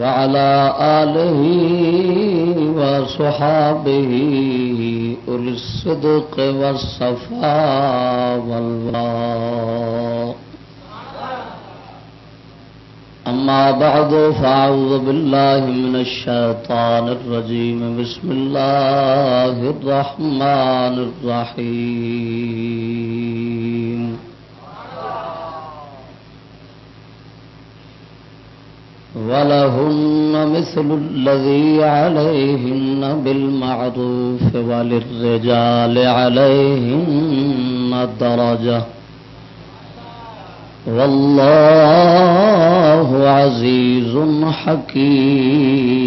وعلى آله وصحابه أولي الصدق والصفاء والولاء أما بعد، فأعوذ بالله من الشيطان الرجيم. بسم الله الرحمن الرحيم. ولهن مثل الذي عليهن بالمعروف وللرجال عليهن درجة. والله عزيز حكيم.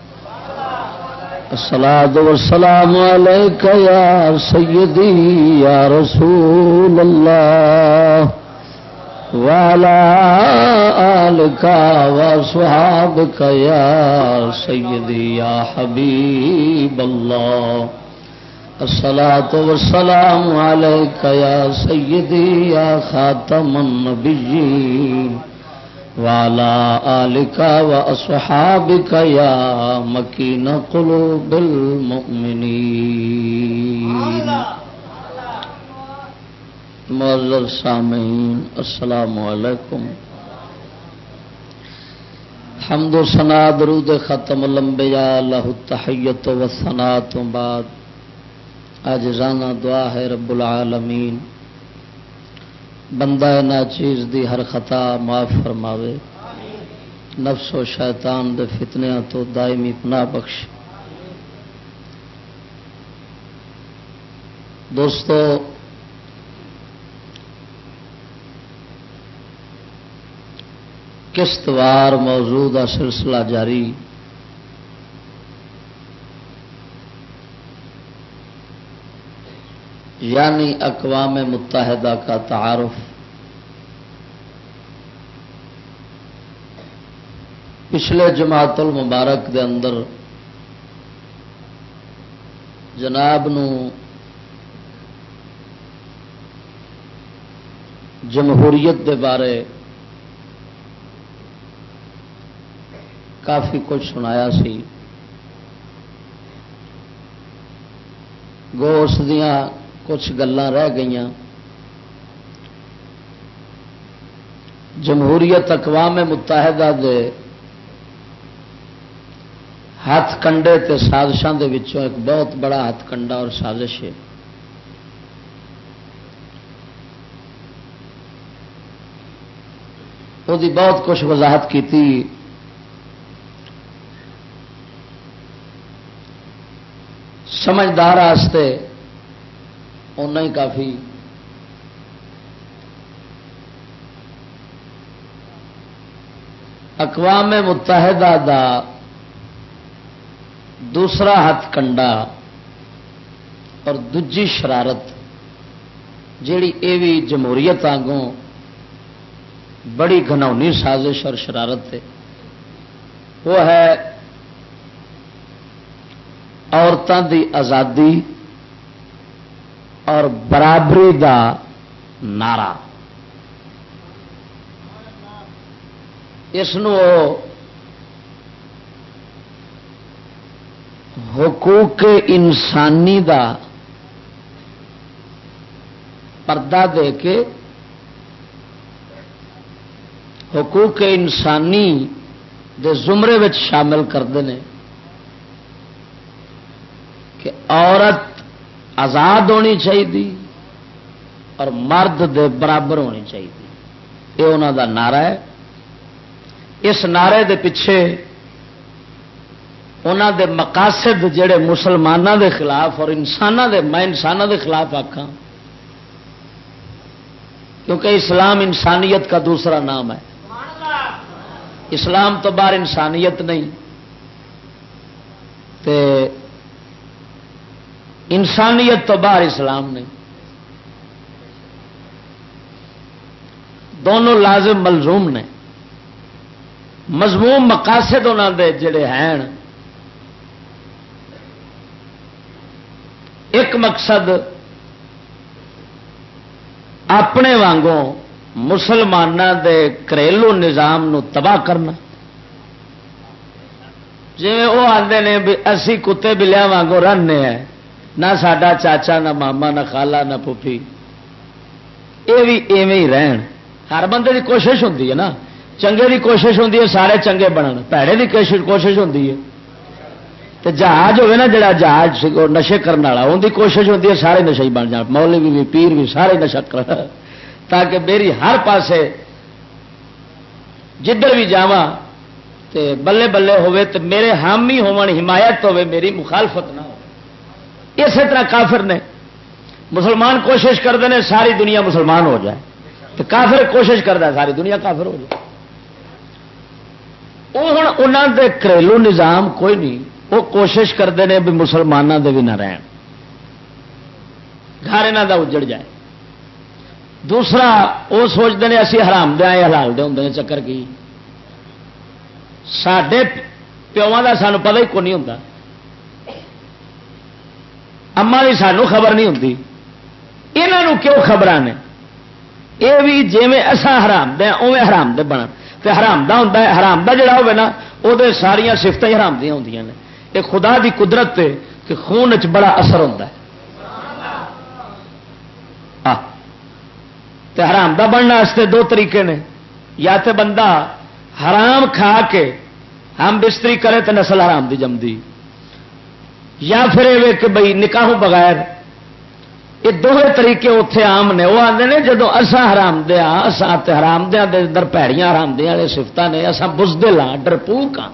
الصلاة والسلام عليك يا سيدي يا رسول الله وعلى آلك وصحابك يا سيدي يا حبيب الله الصلاة والسلام عليك يا سيدي يا خاتم النبيين وعلى آلك وأصحابك يا مكين قلوب المؤمنين. معذر سامعین، السلام علیکم. حمد و سنا درود ختم لمبیا لہ تحیت و سنا تو بعد. اج رانا دعا ہے رب العالمین. بندہ نہ چیز دی ہر خطا معاف فرماوے۔ نفس و شیطان دے فتنیا تو دائمی پناہ بخش۔ دوستو کشتوار موضوع کا سلسلہ جاری۔ یعنی اقوام متحدہ کا تعارف۔ پچھلے جماعت المبارک دے اندر جناب نو جمہوریت دے بارے کافی کچھ سنایا سی۔ گوس دیاں کچھ گلان رہ گئی جمہوریت اقوام متحدہ دے ہاتھ کنڈے تے سازشوں دے وچوں ایک بہت بڑا ہاتھ کنڈا اور سازش ہے۔ وہ بہت کچھ وضاحت کی تھی سمجھدار ہی کافی۔ اقوام متحدہ دا دوسرا ہاتھ کنڈا اور دجی شرارت، جیڑی اے بھی جمہوریت آگوں بڑی گھنونی سازش اور شرارت ہے۔ وہ ہے عورتوں دی آزادی اور برابری دا نعرہ۔ اس حقوق انسانی دا پردہ دے کے حقوق انسانی دے زمرے شامل کرتے ہیں کہ عورت آزاد ہونی چاہیے اور مرد دے برابر ہونی چاہیے۔ یہ انہوں دا نعرہ ہے۔ اس نعرے دے پیچھے انہوں دے مقاصد جڑے مسلمانوں دے خلاف اور انسانوں دے، میں انسانوں دے خلاف آخا کیونکہ اسلام انسانیت کا دوسرا نام ہے۔ اسلام تو باہر انسانیت نہیں۔ تے انسانیت تو باہر اسلام نہیں۔ دونوں لازم ملزوم نے۔ مضموم مقاصد انہوں دے جڑے ہیں۔ ایک مقصد اپنے وانگوں مسلمانوں دے گھریلو نظام نو تباہ کرنا۔ جی وہ آتے ہیں بھی، اسی کتے بلیا وانگوں رننے ہیں۔ نہ سڈا چاچا نہ ماما نہ خالہ نہ پوپھی یہ بھی ایویں ہی رہن ہر بندے کی کوشش ہوتی ہے نا چنگے کی کوشش ہوتی ہے سارے چنگے بنن پیڑے کی کوشش ہوتی ہے تو جہاز ہوے نا جڑا جہاز نشے کرنے والا ان کی کوشش ہوتی ہے سارے نشے ہی بن جان مولوی بھی پیر بھی سارے نشا کر تاکہ میری ہر پاسے جدھر بھی جا بلے بلے ہوئے تو میرے حامی ہون حمایت ہوئے میری مخالفت نہ ہو اسی طرح کافر نے مسلمان کوشش کرتے ہیں ساری دنیا مسلمان ہو جائے۔ تو کافر کوشش کرتا ہے، ساری دنیا کافر ہو جائے۔ وہ ہوں انہوں دے گھریلو نظام کوئی نہیں، وہ کوشش کرتے ہیں بھی مسلمانوں دے بھی نہ رہن۔ گھر یہاں کا اجڑ جائے۔ دوسرا، وہ سوچتے ہیں اسی حرام دیا حلال دے ہوں چکر کی۔ سڈے پیوا کا سانو پتا ہی کون نہیں ہوتا اما کی سانو خبر نہیں ہوتی یہاں کیوں خبر نے؟ یہ بھی جی اصا حرام دیا اوے حرام دے بنا تو حرام دا ہوتا ہے، حرام دا جڑا ہوگا نا وہ ساریا سفت ہی حرام دیا ہوں نے۔ یہ خدا دی قدرت تے کہ خون چ بڑا اثر ہوتا ہے۔ تے حرام دا بننے واسطے دو طریقے نے۔ یا تے بندہ حرام کھا کے ہم بستری کرے تو نسل حرام دی جمدی۔ یا پھر یہ کہ بھائی نکاحوں بغیر یہ دونوں طریقے اتے آم نے، وہ آتے ہیں جدو اصا حرام دیا اصا حرام دیا در پیڑیاں حرام دیا والے سفت نے اصا بزدل ہاں ڈرپوک ہاں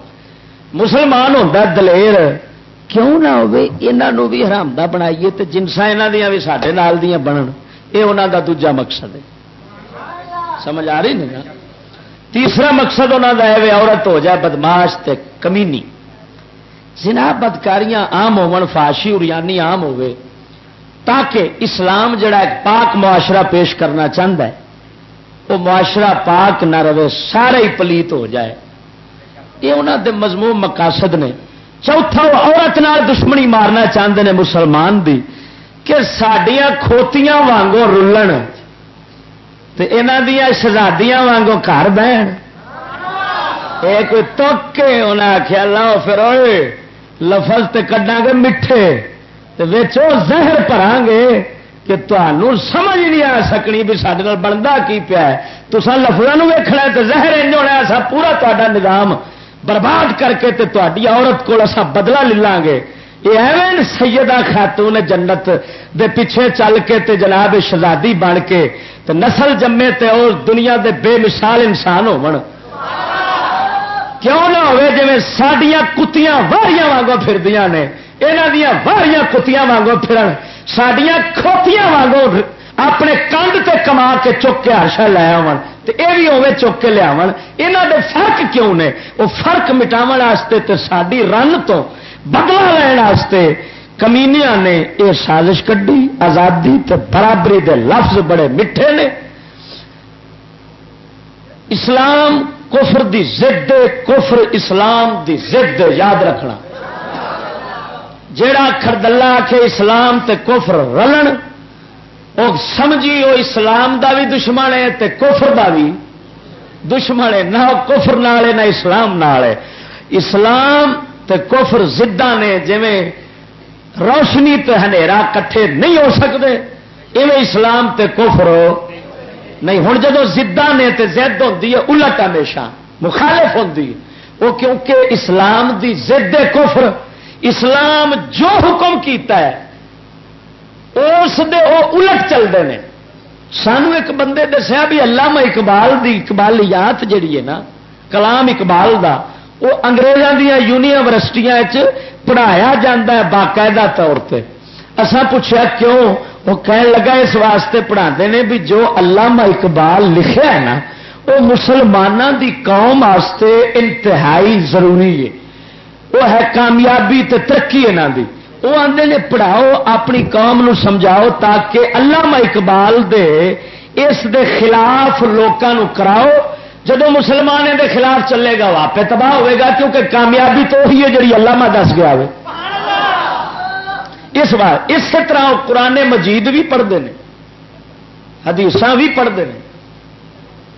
مسلمان ہوتا دلیر، کیوں نہ ہو بھی حرام دا بنائیے تو جنسا یہاں دیا بھی سارے نال دیا بنن۔ یہ انہوں کا دوجا مقصد ہے۔ سمجھ آ رہی نہیں تیسرا مقصد انہوں کا ہے عورت ہو جائے بدماش تے کمینی۔ جناب بدکاریاں آم ہو فاشی اریانی آم ہوئے تاکہ اسلام جڑا ایک پاک معاشرہ پیش کرنا چاہتا ہے، وہ معاشرہ پاک نہ رہے، سارے ہی پلیت ہو جائے۔ یہ انہوں دے مضمون مقاصد نے۔ چوتھا، وہ عورت نال دشمنی مارنا چاہتے ہیں مسلمان دی، کہ سڈیا کھوتیاں وانگوں رلن یہاں دیا شہزادیاں وانگوں گھر بہن۔ یہ کوئی توک کے انہیں آخیا لاؤ پھر لفظ تے کڈا گے میٹھے۔ زہر پڑا گے کہ تمہوں سمجھ نہیں آ سکنی بھی سارے بنتا کی پیا تو سر لفظوں ویخنا تو زہر انج ہونا سا پورا تا نظام برباد کر کے تاری عورت کو اصا بدلا لے گے۔ یہ ایویں سیدہ خاتون جنت دے پیچھے چل کے تے جناب شہزادی بن کے تے نسل جمے تے اور دنیا دے بے مثال انسان ہو کیوں نہ ہوئے جی سڈیا کتیاں واریاں وگوں پھر نے؟ یہاں دیا واریاں کتیاں وگوں پھرن۔ سڈیا کھوتیاں وگوں اپنے کندھ تے کما کے چک کے ہرشا لے آن یہ بھی اوے چک کے لیا یہاں دے فرق کیوں نے؟ وہ فرق مٹاو واسطے تے ساری رن تو بدلا لینا کمینیا نے یہ سازش کھی آزادی تے برابری دے لفظ بڑے میٹھے نے۔ اسلام کفر دی زد کفر اسلام دی زد یاد رکھنا۔ جیڑا خردلہ آ اسلام تے کفر رلن وہ سمجھی وہ اسلام دا بھی دشمن ہے تے کفر دا بھی دشمن ہے۔ نہ کفر نہ اسلام نال اسلام تے کفر زدہ نے جی روشنی تے ہنیرا کٹھے نہیں ہو سکتے ایویں اسلام تے کفر نہیں ہوں جدو زدہ نے تے زد ہوتی ہے، الٹ ہمیشہ، مخالف ہوتی وہ کیونکہ اسلام دی زد کفر، اسلام جو حکم کیتا ہے، اس دے وہ الٹ چلتے ہیں سانو ایک بندے دسیا بھی علامہ اقبال دی، اقبالیات جڑی ہے نا، کلام اقبال دا، وہ انگریزوں دیا یونیورسٹیاں پڑھایا جا ہے باقاعدہ طور پہ اسا پوچھا کیوں؟ وہ کہن لگا اس واسطے پڑھا نے بھی جو علامہ اقبال لکھا ہے نا، وہ مسلمانوں دی قوم واسطے انتہائی ضروری ہے۔ وہ ہے کامیابی تے ترقی یہاں دی۔ وہ آدھے نے پڑھاؤ، اپنی قوم نو سمجھاؤ تاکہ اللہ اقبال دے اس دے خلاف لوگوں کراؤ۔ جب مسلمان دے خلاف چلے گا واپے تباہ ہوئے گا، کیونکہ کامیابی تو وہی ہے جی اللہ دس گیا اس بار اس طرح قرآن مجید بھی پڑھتے ہیں۔ حدیث بھی پڑھتے ہیں۔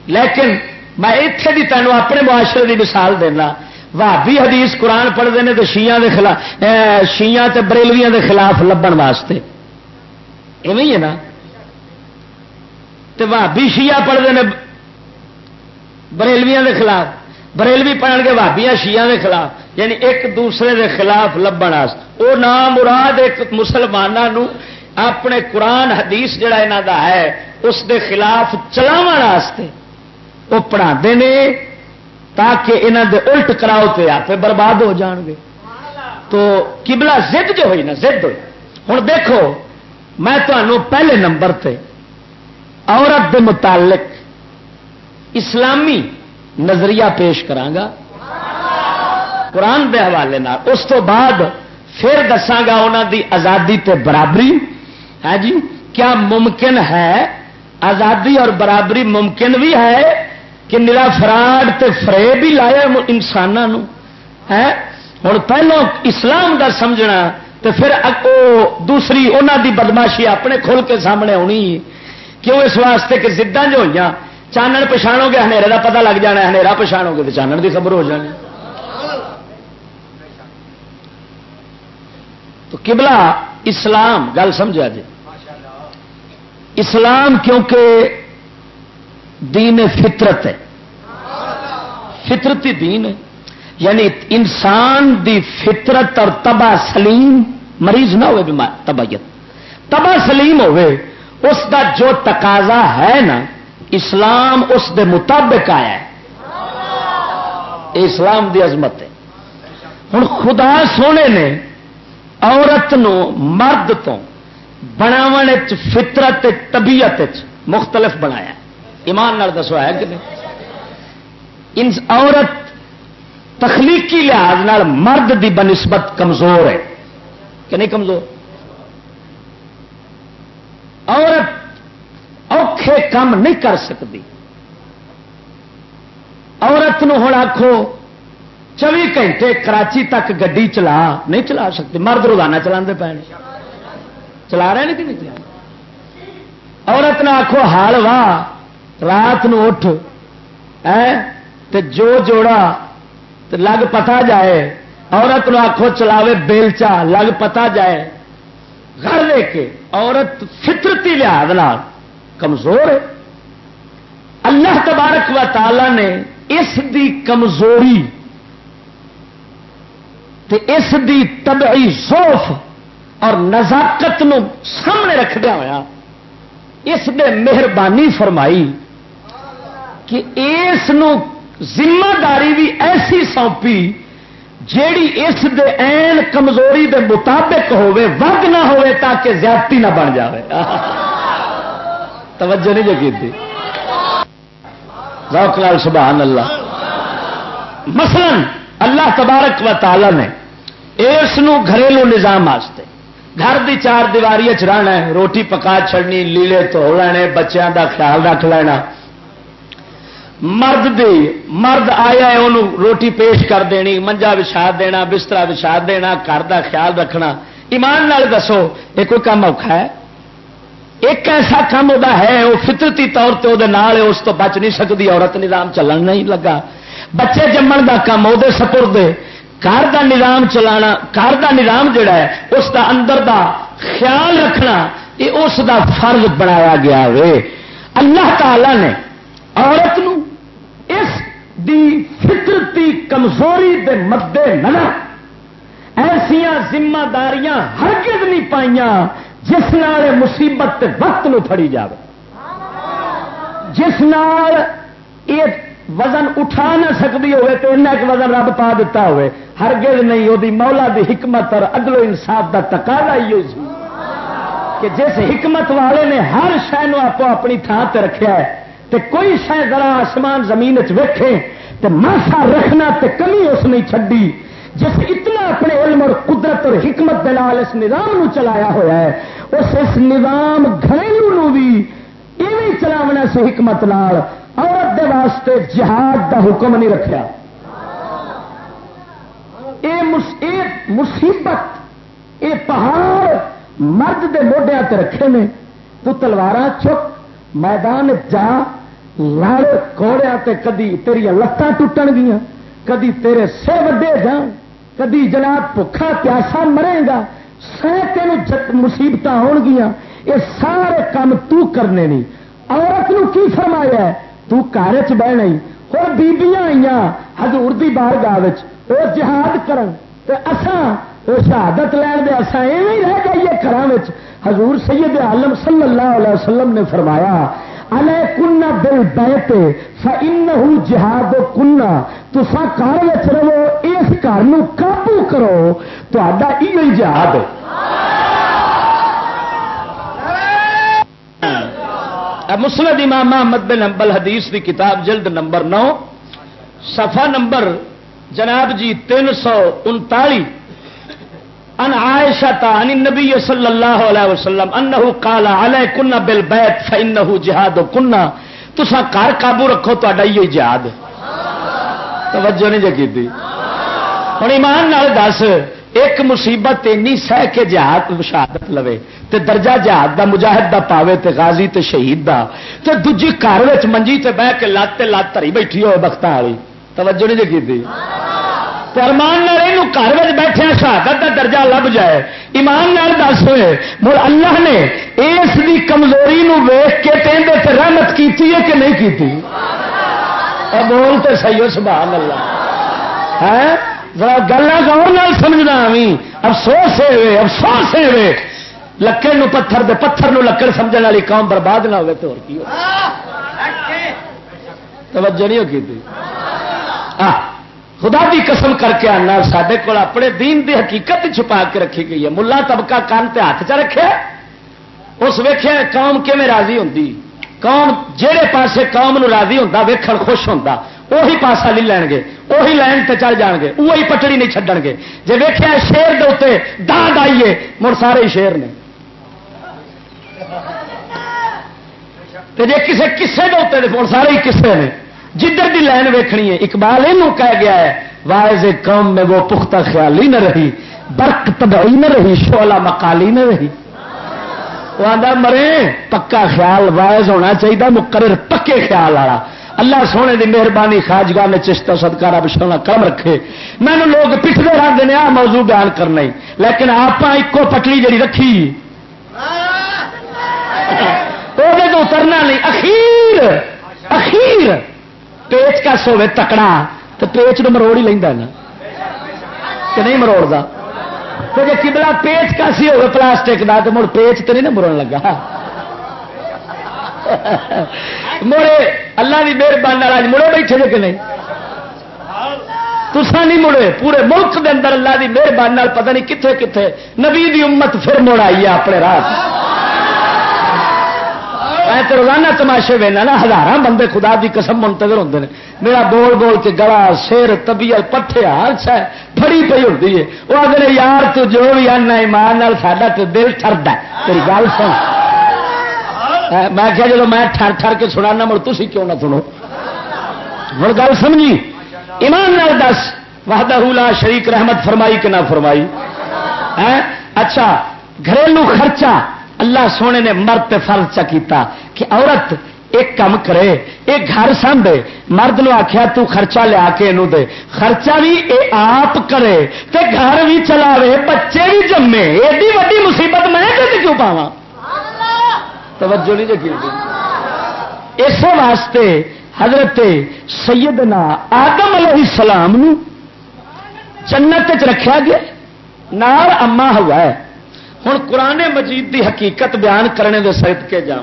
لیکن میں اتنے بھی تینوں اپنے معاشرے کی مثال دینا۔ بھابی حدیث قرآن پڑھتے ہیں تو شیعہ دے خلاف شیعہ تے بریلویاں دے خلاف لبن واسطے۔ ایویں ہے نا؟ بھابی شیعہ پڑھتے ہیں بریلویاں دے خلاف۔ بریلوی پڑھ کے بھابیاں شیعہ دے خلاف۔ یعنی ایک دوسرے دے خلاف لبن وہ نام مراد ایک مسلمانوں اپنے قرآن حدیث جڑا یہاں دا ہے، اس دے خلاف چلاو وہ پڑھا تاکہ یہاں دے الٹ کراؤ تے آپ برباد ہو جان گے۔ تو کبلا زد جو ہوئی نا، زد ہوئی۔ ہوں دیکھو، میں تمہوں پہلے نمبر تے عورت دے متعلق اسلامی نظریہ پیش کرانگا قرآن دے حوالے اس تو بعد پھر دساگا انہوں دی آزادی تے برابری۔ ہے جی کیا ممکن ہے؟ آزادی اور برابری ممکن بھی ہے کہ میرا فراڈ تے فرے بھی لایا انسانوں ہے ہوں ہاں، پہلو اسلام دا سمجھنا تو پھر دوسری انہوں دی بدماشی اپنے کھول کے سامنے آنی کیوں اس واسطے کہ زداں جو ہوئی چانن پچھاڑو گے، ہنیرے کا پتا لگ جانا ہنیرا پچھاڑو گے تو چانن کی خبر ہو جانی۔ تو قبلہ اسلام، گل سمجھا جی اسلام کیونکہ دین فطرت ہے۔ فطرتی دین ہے۔ یعنی انسان دی فطرت اور تبا سلیم مریض نہ ہوئے بیمار، تبعیت۔ تبا سلیم ہوئے، اس دا جو تقاضا ہے نا، اسلام اس دے مطابق آیا ہے۔ اسلام دی عظمت ہے۔ ہوں خدا سونے نے عورت نو مرد تو بناو فطرت طبیعت مختلف بنایا ایمان نال دسو ہے کہ نہیں؟ عورت تخلیقی لحاظ نال مرد دی بنسبت کمزور ہے۔ کہ نہیں کمزور؟ عورت اوکھے کام نہیں کر سکتی۔ عورت ہوں آخو چوبی گھنٹے کراچی تک گڈی چلا، نہیں چلا سکتی مرد روزانہ چلا پے چلا رہے کہ نہیں چلا؟ عورت نہ آخو ہال واہ رات اٹھ تے جو جوڑا لگ پتا جائے۔ عورت نو آخو چلاوے بیلچا، لگ پتا جائے۔ گھر لے کے عورت فطرتی لحاظ کمزور ہے۔ اللہ تبارک و تعالی نے اس دی کمزوری تے اس دی طبعی زوف اور نزاکت نو سامنے رکھدہ ہوا اس نے مہربانی فرمائی کہ اس ذمہ داری بھی ایسی سونپی جیڑی اس دے این کمزوری دے مطابق ہوئے وگ نہ ہوئے تاکہ زیادتی نہ بن جائے توجہ نہیں جگی تھی؟ لال سبحان اللہ۔ مثلا اللہ تبارک و تعالی نے اس گھریلو نظام واسطے گھر دی چار دیواری رہنا ہے، روٹی پکا چڑنی لیڑے تو لینے بچوں دا خیال رکھ لینا۔ مرد دی، مرد آیا ہے انہوں روٹی پیش کر دینی، منجا بچھا دینا بستر بچھا دینا، گھر دا خیال رکھنا۔ ایمان نال دسو، یہ کوئی کام اوکھا ہے؟ ایک ایسا کام وہ ہے وہ فطرتی طور پہ وہ اس تو بچ نہیں سکتی عورت نظام چلن نہیں لگا۔ بچے جمن کا کام وہ سپرد گھر کا نظام چلانا، گھر کا نظام جڑا ہے، اس دا اندر دا خیال رکھنا، یہ اس دا فرض بنایا گیا وے۔ اللہ تعالی نے عورت نو اس دی فطرتی کمزوری دے مدے نظر ایسیا ذمہ داریاں ہرگز نہیں پائیاں جس نال مصیبت وقت نو پڑی جائے جس نال یہ وزن اٹھا نہ سکتی ہوئے تو ایک وزن رب پا دیتا ہوئے ہر گل نہیں، وہ مولا دی حکمت اور عدل و انصاف کا تقاضا ہی ہوئی کہ جس حکمت والے نے ہر شہ آپ اپنی تھان سے رکھا ہے، تے کوئی شہ ذرا آسمان زمین ویکھے، تے ماسا رکھنا تے کمی اس نے چڈی جس اتنا اپنے علم اور قدرت اور حکمت دلال اس نظام نو چلایا ہوا ہے، اس اس نظام گھریلو نو بھی ایویں چلاونا سے حکمت لال عورت دے واسطے جہاد دا حکم نہیں رکھا اے مصیبت، اے پہاڑ، مرد دے موڈیا رکھے نے۔ تو تلوار چک، میدان جا لڑ کوڑیا تے کدی تیریا لتاں ٹوٹن گیا کدی تیرے سہ وڈے جان کدی جناب بکھا پیاسا مرے گا۔ سہ تین مصیبت ہو گیا یہ سارے کام تو کرنے نہیں عورت نو کی فرمایا ہے؟ تو گھر چ بہ نہیں بیبیاں آئی ہزور کی بار گاہ وہ جہاد کرن تے اساں وہ شہادت لین دے اساں ایویں رہ جائیے گھر حضور سید عالم صلی اللہ علیہ وسلم نے فرمایا کن دل بیتے فن جہاد کنا تسا گھر رہو اس گھر قابو کرو تا یہ جہاد مسلم امام محمد بن امبل حدیث کی کتاب جلد نمبر نو، صفحہ نمبر جناب جی تین سو انتالی ان عائشہ عن النبی صلی اللہ علیہ وسلم انه قال علیکن بالبیت فانه جہاد کنا تسا گھر قابو رکھو تا یہ جہاد۔ توجہ نہیں جی کی ہوں ایمان نال دس ایک مصیبت اینی سہ کے جہاد شہادت لوے، تے درجہ جہاد دا، مجاہد دا پاوے، تے غازی، تے شہید دا۔ تے دجی گھر منجی تے بہ کے لات تے لات تری بیٹھی ہوئے بخت والی۔ توجہ نہیں جی کی ارمان گھر میں بیٹھے شہادت کا درجہ لب جائے۔ ایمان نال دس ہوئے مر اللہ نے اس دی کمزوری نو ویخ کے کہتے تے رحمت کیتی ہے کہ نہیں کیتی؟ بول تو سی ہو سبحان اللہ۔ ہے ذرا گلا گور سمجھنا بھی۔ افسوس ہے افسوس ہے لکڑ نو پتھر دے پتھر نو لکڑ سمجھنے والی قوم برباد نہ ہوئے تو اور کی توجہ نہیں ہو کی خدا دی قسم کر کے آنا سڈے کو اپنے دین دی حقیقت چھپا کے رکھی گئی ہے۔ ملا طبقہ کان تے ہاتھ چ رکھے۔ اس ویخیا قوم کیون راضی ہوں قوم جہے پاسے قوم نو راضی ہوں ویکھن خوش ہوں وہی پاسا نہیں لین گے وہی لائن تے چل جان گے وہی پٹڑی نہیں چڈن گے جی ویخیا شیر دے دان آئیے مڑ سارے شیر نے۔ جی کسی کسے دے مڑ سارے ہی کسے نے۔ جدھر دی لائن ویکھنی ہے، اقبال یہ کہہ گیا ہے واحض قوم میں وہ پختہ خیالی نہ رہی، برق تبعی نہ رہی شولا مکالی نہ رہی۔ وہ آدھا مرے پکا خیال وائز ہونا چاہیے مقرر پکے خیال والا۔ اللہ سونے دی مہربانی خاجگاہ نے چشتا سدکارا بچھونا کم رکھے۔ میں نے لوگ پٹھتے رہتے ہیں آ موضوع بیان کرنا لیکن آپ ایکو پٹلی جی رکھی۔ وہ اترنا نہیں اخیر اخیر۔ پیچ کس ہوے تکڑا۔ تو پیچ نو مروڑ ہی لینا نا۔ کہ نہیں مروڑ تو جی کبلا پیچ کسی ہوگا پلاسٹک کا تو مڑ پیچ تو نہیں نا مروڑ لگا۔ مڑے، اللہ کی مہربانی آج مڑے بیٹھے جے کہ نہیں؟ تسا نہیں مڑے، پورے ملک دے اندر اللہ کی مہربانی پتہ نہیں کتنے کتنے نبی دی امت پھر مڑ آئی ہے اپنے راہ میں تو روزانہ تماشے وینا نا ہزار بندے خدا دی قسم منتظر ہوتے ہیں میرا بول بول کے گلا، سر، طبیعت پٹھے ہر شہ فڑی پی ہوتی ہے۔ وہ اگلے یار، تو جو بھی آنا ایمان ساڈا تو دل ٹرد ہے۔ تیری گل سن۔ میں کیا جب میں ٹر ٹر کے سنا مڑ تھی کیوں نہ سنو؟ ہوں گل سمجھی؟ ایمان نال دس، وحدہ لا شریک رحمت فرمائی کہ نہ فرمائی؟ اچھا گھریلو خرچہ اللہ سونے نے مرد فرض چا کیتا کہ عورت ایک کام کرے، ایک گھر سنبھے مرد نو آخیا تو خرچہ لیا کے دے۔ خرچہ بھی اے آپ کرے تے گھر بھی چلاوے، بچے بھی جمے، ایڈی وڈی مصیبت میں کیوں پاوا توجہ نہیں جی اس واسطے حضرت سیدنا آدم علیہ السلام نو جنت رکھا گیا نار اما ہوا ہے۔ ہوں قرآن مجید دی حقیقت بیان کرنے دے سہت کے جا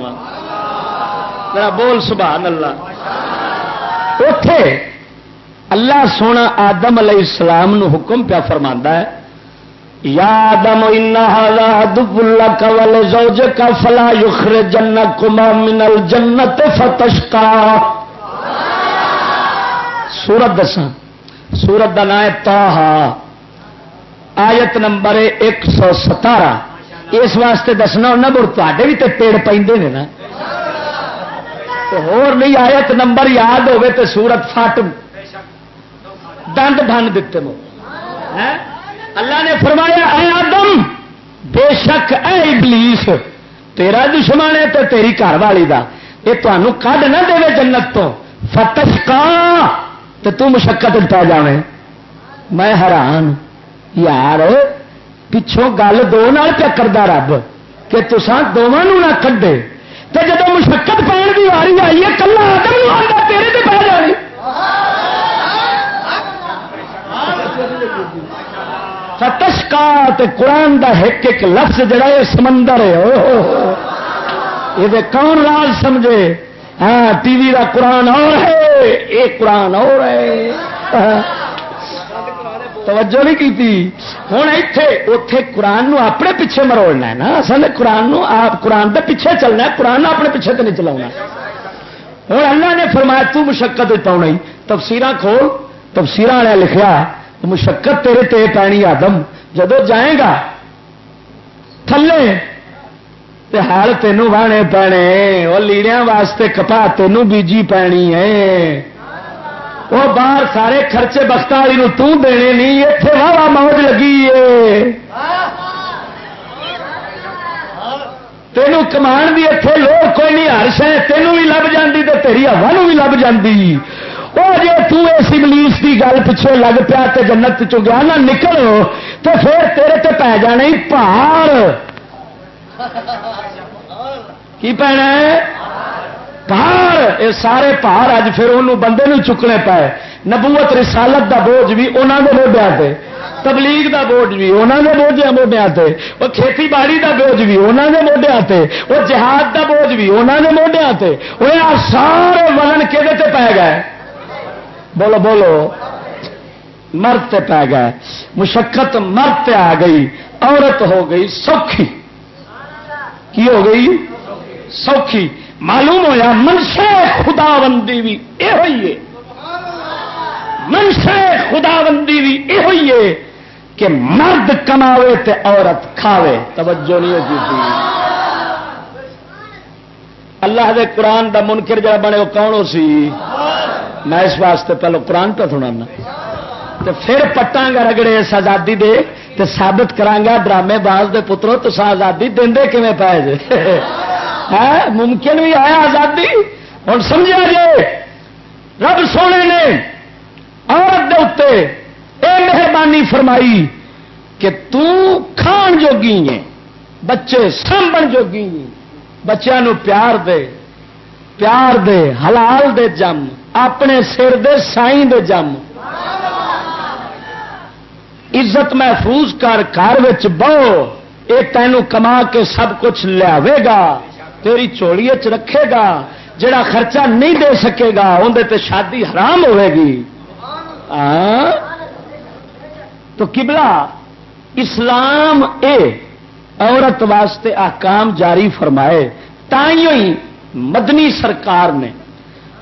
میرا بول سبحان اللہ۔ اتے اللہ سونا آدم علیہ السلام نو حکم پیا فرما ہے یا دم دب اللہ کول زوج کا فلا یخر جنت کما منل جنت فتش سورت دساں. سورت کا نام ہے تاہا آیت نمبر ایک سو ستارہ. اس واسطے دسنا ہونا مر تے بھی تو پیڑ پہ نا. ہور نہیں آیت نمبر یاد ہوئے تو سورت فٹ دند بن دیتے مو. ہاں؟ اللہ نے فرمایا، اے آدم، بے شک اے ابلیس، تیرا دشمن ہے تو تیری گھر والی دا۔ یہ تمہوں کھ نہ دے جنت تو۔ فتش کا تو تم مشقت پا جائے میں حیران، یار، پچھوں گل دو نال چکردا رب، کہ تسان دونوں نہ کھڈے تو جب مشقت پہن کی واری آئی ہے، کلا آدم تیرے تے پہ جانی فتش کا قرآن دا ایک ایک لفظ جڑا ہے سمندر ہے یہ کون راج سمجھے؟ ہاں ٹی وی کا قرآن اور ہے، یہ قرآن اور ہے۔ توجہ نہیں کی ہوں اتے اتے قرآن نو اپنے پیچھے مروڑنا ہے نا۔ اصل قرآن نو آپ، قرآن کے پیچھے چلنا ہے، قرآن اپنے پیچھے تو نہیں چلا ہوں اللہ نے فرمایا، تو مشقت پاؤنا تفسیر کھول تفسیر والے لکھا مشقت تیرے تے پانی آدم، جدو جائے گا، تھلے، تے حال تینوں وانے پینے وہ لیڑیا واسطے کپا تینوں بیجی پینی ہے۔ وہ باہر سارے خرچے بخت والی تینے نہیں اتنے واہ موج لگی ہے۔ تینوں کمان بھی اتنے لوگ کوئی نہیں، ہر شہ تینوں بھی لب جاتی تو تیری ہوا بھی لب جاتی وہ جی تس انگلش کی گل پچھو لگ پیا تو جنت چ گیا، نہ نکل تو پھر تیرے تے پی جانے پہاڑ۔ کی پینا ہے؟ پہاڑ۔ یہ سارے پہاڑ اج پھر انہوں بندے نو چکنے پائے نبوت رسالت دا بوجھ بھی انہوں نے موڈیا سے تبلیغ دا بوجھ بھی انہوں نے موڈیا موڈیا سے وہ کھیتی باڑی دا بوجھ بھی انہوں نے موڈیا سے وہ جہاد دا بوجھ بھی انہوں نے موڈیا سے وہ سارے وزن کہ پی گئے؟ بولو بولو۔ مرد پی گئے۔ مشقت مرد آ گئی، عورت ہو گئی سوکھی۔ کی ہو گئی؟ سوکھی۔ معلوم ہوا منشے خدا بندی بھی یہ ہوئی ہے۔ منشے خدا بندی بھی یہ ہوئی ہے کہ مرد کماوے تے عورت کھاوے۔ توجہ نہیں ہوتی۔ اللہ دے قرآن دا منکر جا بنے وہ کون ہو سی میں اس واسطے پہلو قرآن پہ سنا تو پھر پٹاں گا رگڑے اس آزادی دے تو ثابت کرانگا ڈرامے باز دے پترو تو آزادی دے کھے پائے جے؟ ممکن بھی ہے آزادی؟ ہوں سمجھا جی رب سونے نے عورت دے اتنے اے مہربانی فرمائی کہ کھان جوگی ہے بچے سانبن جوگی بچوں پیار دے پیار دے، حلال دے جم، اپنے سر دے سائی دے جم۔ عزت محفوظ کر، گھر بہو یہ تینوں کما کے سب کچھ لیا گا، تیری چوڑی چ رکھے گا، جڑا خرچہ نہیں دے سکے گا اندر شادی حرام ہوے گی۔ تو کبلا اسلام اے عورت واسطے آکام جاری فرمائے تھی مدنی سرکار نے،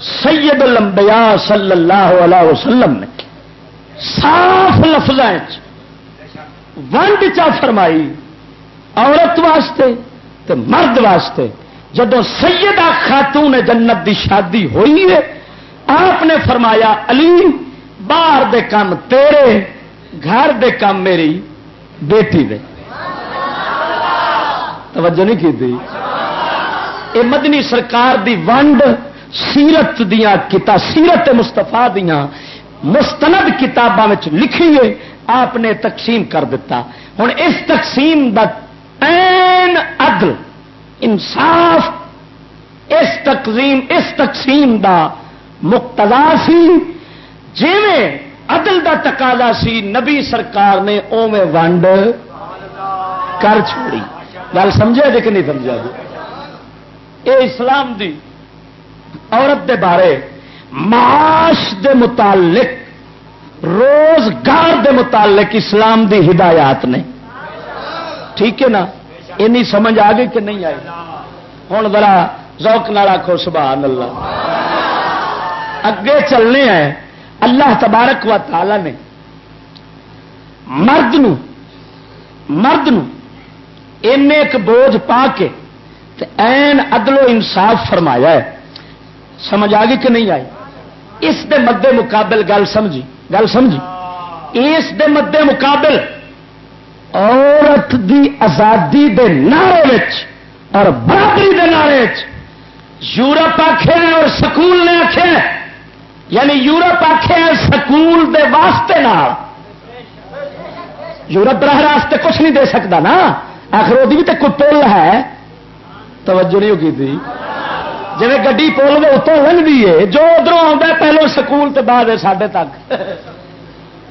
سید لمبیا صلی اللہ علیہ وسلم نے صاف لفظ ونڈ چا فرمائی، عورت واسطے تو مرد واسطے۔ جب سیدہ خاتون جنت دی شادی ہوئی ہے، آپ نے فرمایا، علی، باہر دے کام تیرے، گھر دے کام میری بیٹی دے۔ توجہ نہیں کی تھی۔ اے مدنی سرکار دی ونڈ سیرت دیا کتا سیرت مستفا دیا مستند کتابوں لکھی ہے، آپ نے تقسیم کر دیتا ہوں اس تقسیم دا این عدل، انصاف، اس تقسیم اس تقسیم دا مقتدا سی۔ جیویں عدل دا تقاضا سی، نبی سرکار نے اوے ونڈ کر چھوڑی۔ گل سمجھا جی کہ نہیں سمجھا جی یہ اسلام دی عورت دے بارے معاش دے متعلق، روزگار دے متعلق اسلام دی ہدایات نے۔ ٹھیک ہے نا؟ اینی سمجھ آ گئی کہ نہیں آئی؟ ہوں ذرا ذوق نال آخو سبحان اللہ اگے چلنے ہیں۔ اللہ تبارک و تعالی نے مرد نو مرد نو ایک بوجھ پا کے این عدل و انصاف فرمایا ہے۔ سمجھ آ گئی کہ نہیں آئی؟ اس دے مدے مقابل گل سمجھی گل سمجھی۔ اس دے مدے مقابل عورت دی آزادی دے نعرے اور برابری دے نعرے یورپ آخے اور سکول نے آخے یعنی یورپ آخے سکول دے واسطے نال یورپ براہ راستے کچھ نہیں دے سکتا نا۔ آخر وہ بھی تو کوئی پل ہے؟ توجہ نہیں ہوگی تھی۔ جی گی پل کے اتوں لنگتی ہے، جو ادھر آتا پہلو سکول کے بعد ہے سڈے تک۔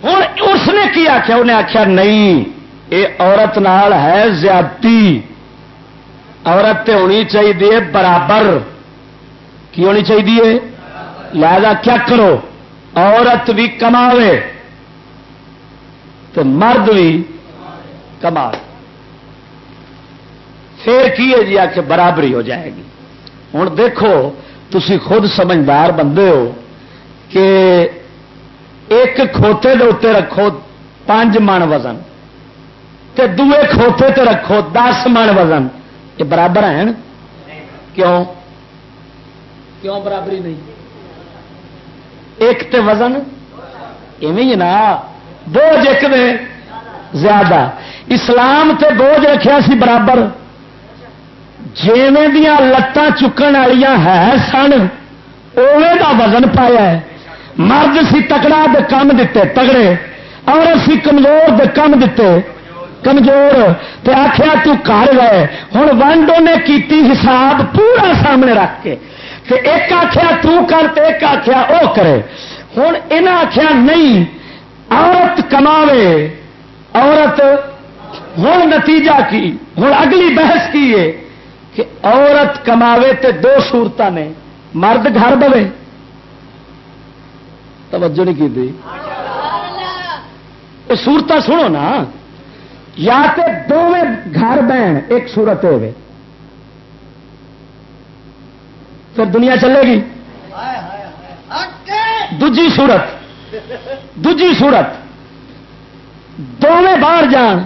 ہوں اس نے کی آخیا انہیں آخیا نہیں یہ عورت نال ہے زیادتی۔ عورت ہونی چاہیے برابر۔ کی ہونی چاہیے لہذا کیا کرو؟ عورت بھی کما تو مرد بھی کما پھر کی ہے جی؟ آ کے برابری ہو جائے گی۔ ہوں دیکھو تھی خود سمجھدار بندے ہو کہ ایک کھوتے دے اتنے رکھو پانچ من وزن تے دوے کھوتے تے رکھو دس من وزن۔ یہ برابر ہیں؟ کیوں؟ کیوں برابری نہیں؟ ایک تے وزن؟ ایویں نا۔ بوجھ ایک دے زیادہ۔ اسلام تے بوجھ رکھیا سی برابر۔ جیویں دیا لتاں چکن والی ہے سن اوے دا وزن پایا ہے۔ مرد سی تکڑا دے کم دیتے تگڑے۔ اور اسی کمزور دے کم دیتے کمزور، تے آخیا تو گئے ہوں ونڈو نے کیتی حساب پورا سامنے رکھ کے۔ تے ایک آخیا تو کر تے ایک آخیا او کرے۔ ہوں یہ آخیا نہیں، عورت کماوے۔ عورت ہوں نتیجہ کی؟ ہوں اگلی بحث کی ہے۔ کہ عورت کماوے تے دو سورت نے مرد گھر بوے توجہ نہیں کی سورت سنو نا۔ یا تے دونوں گھر بہن ایک سورت ہوگی پھر دنیا چلے گی۔ دجی سورت دجی سورت دونیں باہر جان۔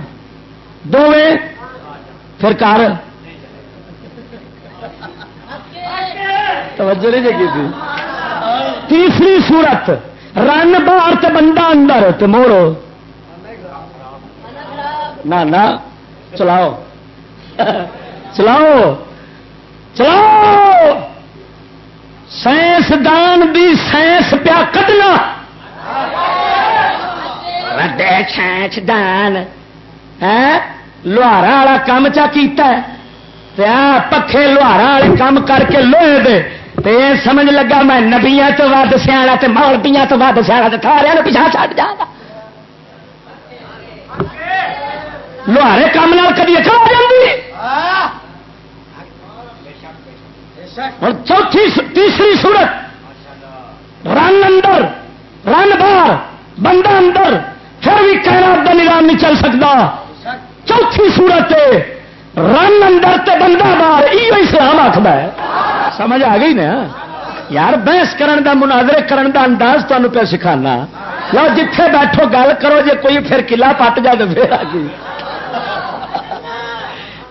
دونیں پھر کار توجہ نہیں جگی تھی۔ تیسری سورت رن باہر تو بندہ اندر تو موڑو نہ چلاؤ۔ چلاؤ۔ چلاؤ۔ سائنسدان بھی سائنس پیا کٹنا وڈے سائنسدان ہاں؟ لوہارا والا کام چا کیتا ہے۔ پکھے لوہارا والے کام کر کے لوہے دے۔ تے سمجھ لگا میں نبیا تو ود سیاح مولبیا تو ود سیاح تھارے پیچھا چڑھ جا لوہارے کام کدی اچھا جاتی اور چوتھی تیسری صورت رن اندر، رن باہر، بندہ اندر، پھر بھی کہنا کا نظام نہیں چل سکتا۔ چوتھی صورت رن اندر تے بندہ باہر یہ اسلام آخر ہے۔ سمجھ آ گئی نا؟ یار بحث کرن دا، مناظرے کرن دا انداز تمہیں پہ سکھانا۔ لو جتھے بیٹھو گل کرو، جے کوئی پھر کلا پٹ جائے تو پھر آ گئی۔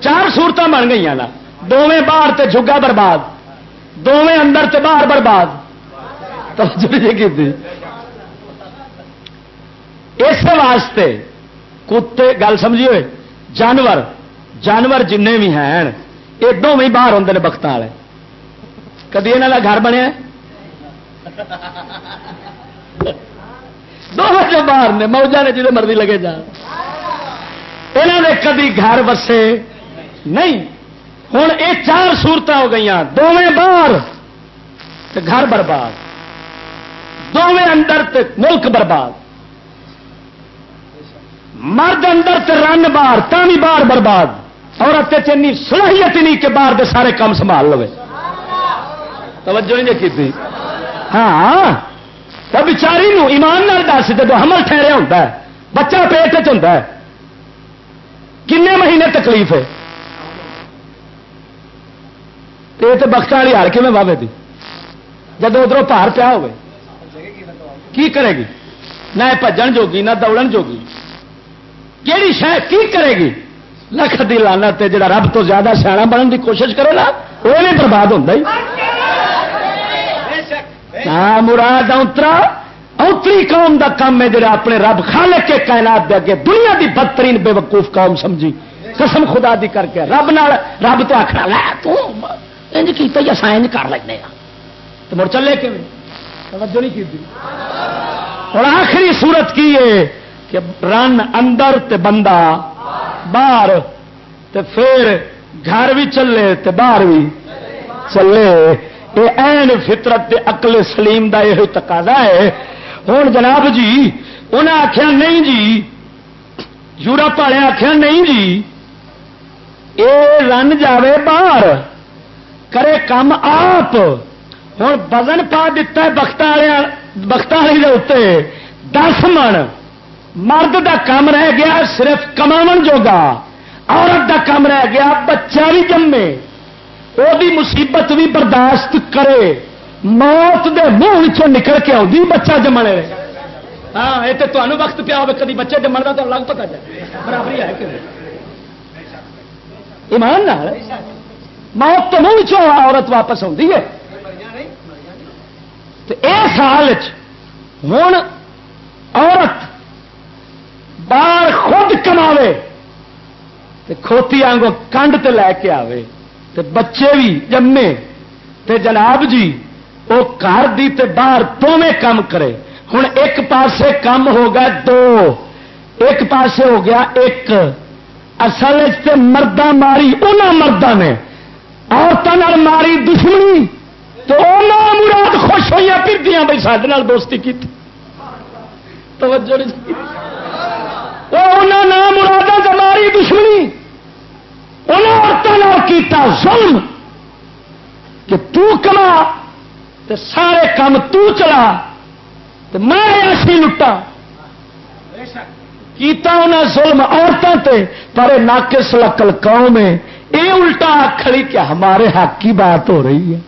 چار سورت بن گئی نا۔ دونیں باہر تے جگا برباد۔ دونیں اندر تے باہر برباد۔ اس واسطے کتے، گل سمجھیے جانور۔ جانور جن بھی ہیں یہ دونوں باہر آتے ہیں بخت والے۔ کدی یہاں کا گھر بنیا دونوں جو باہر نے، موجہ نے جی مرضی لگے جان یہاں نے کدی گھر بسے نہیں۔ ہوں یہ چار سورت ہو گئی دونیں باہر گھر برباد۔ دونیں اندر تے ملک برباد۔ مرد اندر تے رن باہر تھی باہر برباد۔ اور چنی صلاحیت نہیں کہ باہر دے سارے کام سنبھال لو توجہ نہیں کی ہاں۔ تو بچاری ایمان دس جب حمل ٹھہریا ہوتا ہے بچہ پیٹ ہوتا ہے کنے مہینے تکلیف ہے؟ یہ تو بخت والی ہار میں بابے دی؟ جب ادھر پار پیا ہو کی کرے گی؟ نہ بجن جوگی نہ دوڑن جوگی۔ کہڑی شہ کی کرے گی؟ لکھ دی لانا تے جڑا رب تو زیادہ سیاح بننے کی کوشش کرے نا وہ نہیں برباد ہوتا ہی۔ ہاں مراد اترا اتری قوم دا کام ہے جڑا اپنے رب خالق کے کائنات دے اگے دنیا دی بدترین بے وقوف قوم سمجھی۔ قسم خدا دی کر کے رب نال رب تو آخر لے تو، انج کیتا یا سائن کر لینے ہاں۔ تو مڑ چلے کہ توجہ نہیں کی اور آخری صورت کی ہے کہ رن اندر تے بندہ باہر، تے پھر گھر بھی چلے تے باہر بھی چلے۔ یہ این فطرت دے اقل سلیم دا یہ تقاضا ہے۔ ہوں جناب جی انہیں آخیا نہیں جی یورپ والے آخیا نہیں جی یہ رن جاوے باہر، کرے کام آپ۔ ہوں وزن پا دتا ہے بخت بخت والی اتنے دس من، مرد دا کام رہ گیا صرف کما جوگا، عورت دا کام رہ گیا، بچہ بھی جمے۔ وہ مصیبت بھی برداشت کرے، موت دے منہ نکل کے آؤں بچہ جمنے ہاں یہ تو تمہیں وقت پیا ہو کدی بچے جمن کا تو الگ پتا جائے برابری ہے کہ ایمان نال؟ موت تو منہ عورت واپس آتی ہے۔ اس سال ہوں عورت باہر خود کماوے کھوتی آنگو کنڈ تے لے کے آوے۔ تے بچے بھی جمے تے جناب جی وہ گھر دی تے باہر دونیں کام کرے۔ ہوں ایک پاسے کم ہو گیا دو، ایک پاسے ہو گیا ایک۔ اصل مردہ ماری انہوں مردہ نے۔ عورتوں ماری دشمنی۔ تو مراد خوش ہوئی پھر دیا بھائی سارے دوستی کی توجہ نام مرادہ ماری دشمنی۔ انہوں عورتوں کیتا ظلم کہ تو کما تے سارے کام تو چلا تے میں ایسی لٹا۔ کیتا انہیں ظلم عورتوں تے، پر ناقص لکل قوم ہے۔ یہ الٹا کھڑی کہ ہمارے حق کی بات ہو رہی ہے۔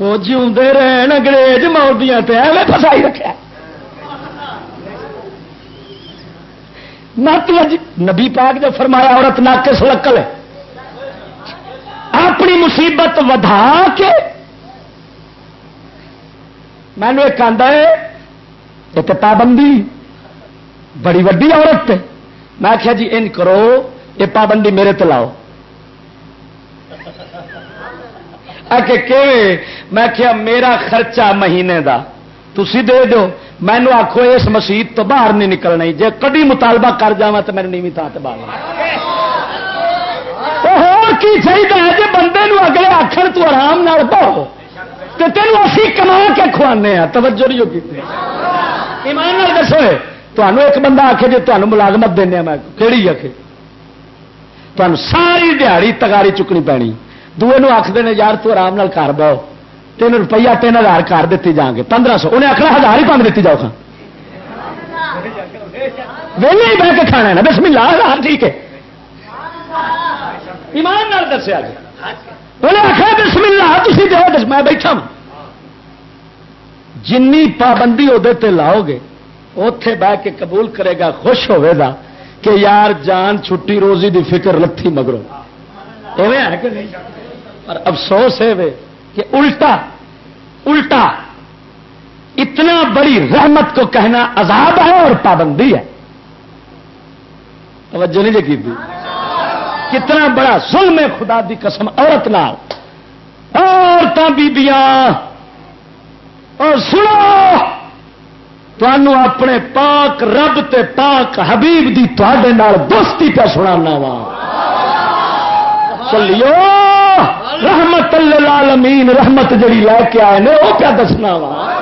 وہ جیوندے رہن انگریز مودیاں تے ایویں پھسائی رکھا نت نبی پاک جو فرمایا عورت ناقص لکل ہے۔ اپنی مصیبت ودا کے مینو ایک آدھا ہے، ایک پابندی، بڑی وڈی عورت ہے۔ میں آخیا جی ان کرو، یہ پابندی میرے تو لاؤ۔ کہ میں کیا میرا خرچہ مہینے دا۔ تھی دے دو مینو آخو اس مسیح تو باہر نہیں نکلنا جی کدی مطالبہ کر جا تو میرے نیوی تھان سے باہر کی چاہیے جی بندے نو اگلے آخر تو آرام نال تو تینوں اسی کما کے کھوانے ہیں توجہ نہیں ہوگی ایمان دسو تمہیں ایک بندہ آخے جی تمہیں ملازمت دینا ہاں۔ میں کہڑی آخ تمہیں ساری دیہڑی تگاری چکنی پینی۔ دوے آخر نے، یار تو آرام کر بہو۔ تین روپیہ تین ہزار کر دیتی جان گے پندرہ سو۔ انہیں آخر ہزار ہی پانچ دیتی جاؤ کھانا ویلے ہی بہ کے کھانا ہے نا۔ بسم اللہ ہزار ٹھیک ہے۔ ایمان نال دسیا جی۔ انہیں آخر بسم اللہ تھی دو دس، میں بیٹھا ہوں جن پابندی وہ لاؤ گے اتے بہ کے قبول کرے گا، خوش ہوے گا کہ یار جان چھٹی روزی دی فکر لتھی مگرو ایویں ہے کہ نہیں؟ پر افسوس ہے وے۔ کہ الٹا الٹا اتنا بڑی رحمت کو کہنا عذاب ہے اور پابندی ہے۔ توجہ نہیں جی کی کتنا بڑا ظلم ہے خدا دی قسم عورت نال۔ عورتیں بیبیاں اور سنو تنوع اپنے پاک رب تے پاک حبیب دی تے دوستی پہ سنا وا۔ چلیو۔ رحمت العالمین، رحمت جڑی لے کے آئے نے، وہ کیا دسنا وا؟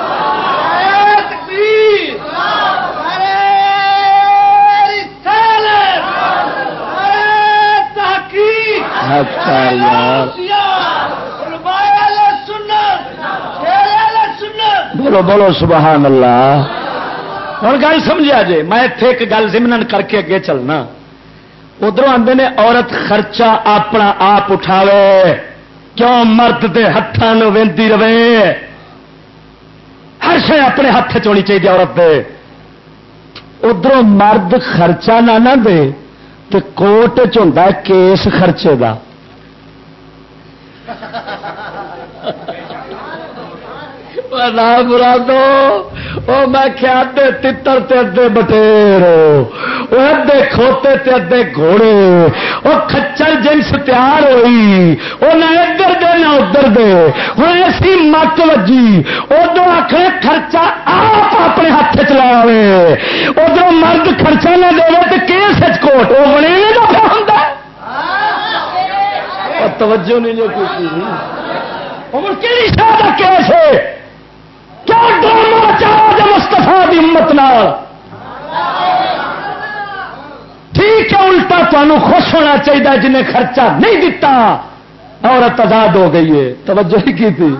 اچھا بولو بولو، سبحان اللہ۔ ہوں گل سمجھا جی میں ایک گل زمن کر کے اگے چلنا۔ ادھر آتے نے، عورت خرچہ اپنا آپ اٹھاوے، کیوں مرد کے ہاتھوں وی رہے؟ ہر شے اپنے ہاتھ چونی چاہیے عورت دے۔ ادھر مرد خرچہ نہ نہ دے تو کوٹ چ کیس خرچے کا برا دو میں کیا تر تے بٹیر ادے کھوتے تے ادے گھوڑے وہ کچر جنس تیار ہوئی وہ نہ ادھر دے نہ ادھر دے ہوں ایسی مت وجی ادو آخر خرچہ آپ اپنے ہاتھ چلا ادھر مرد خرچہ نہ دے تو کیس کوٹ وہ بنے ہوں توجہ نہیں جو کہڑی شاہ کیس ہے کیا ڈرامہ چاہو جو مستفا کی ہمت ٹھیک ہے، الٹا تمہیں خوش ہونا چاہیے جنہیں خرچہ نہیں دتا۔ عورت آزاد ہو گئی ہے۔ توجہ ہی کی تھی؟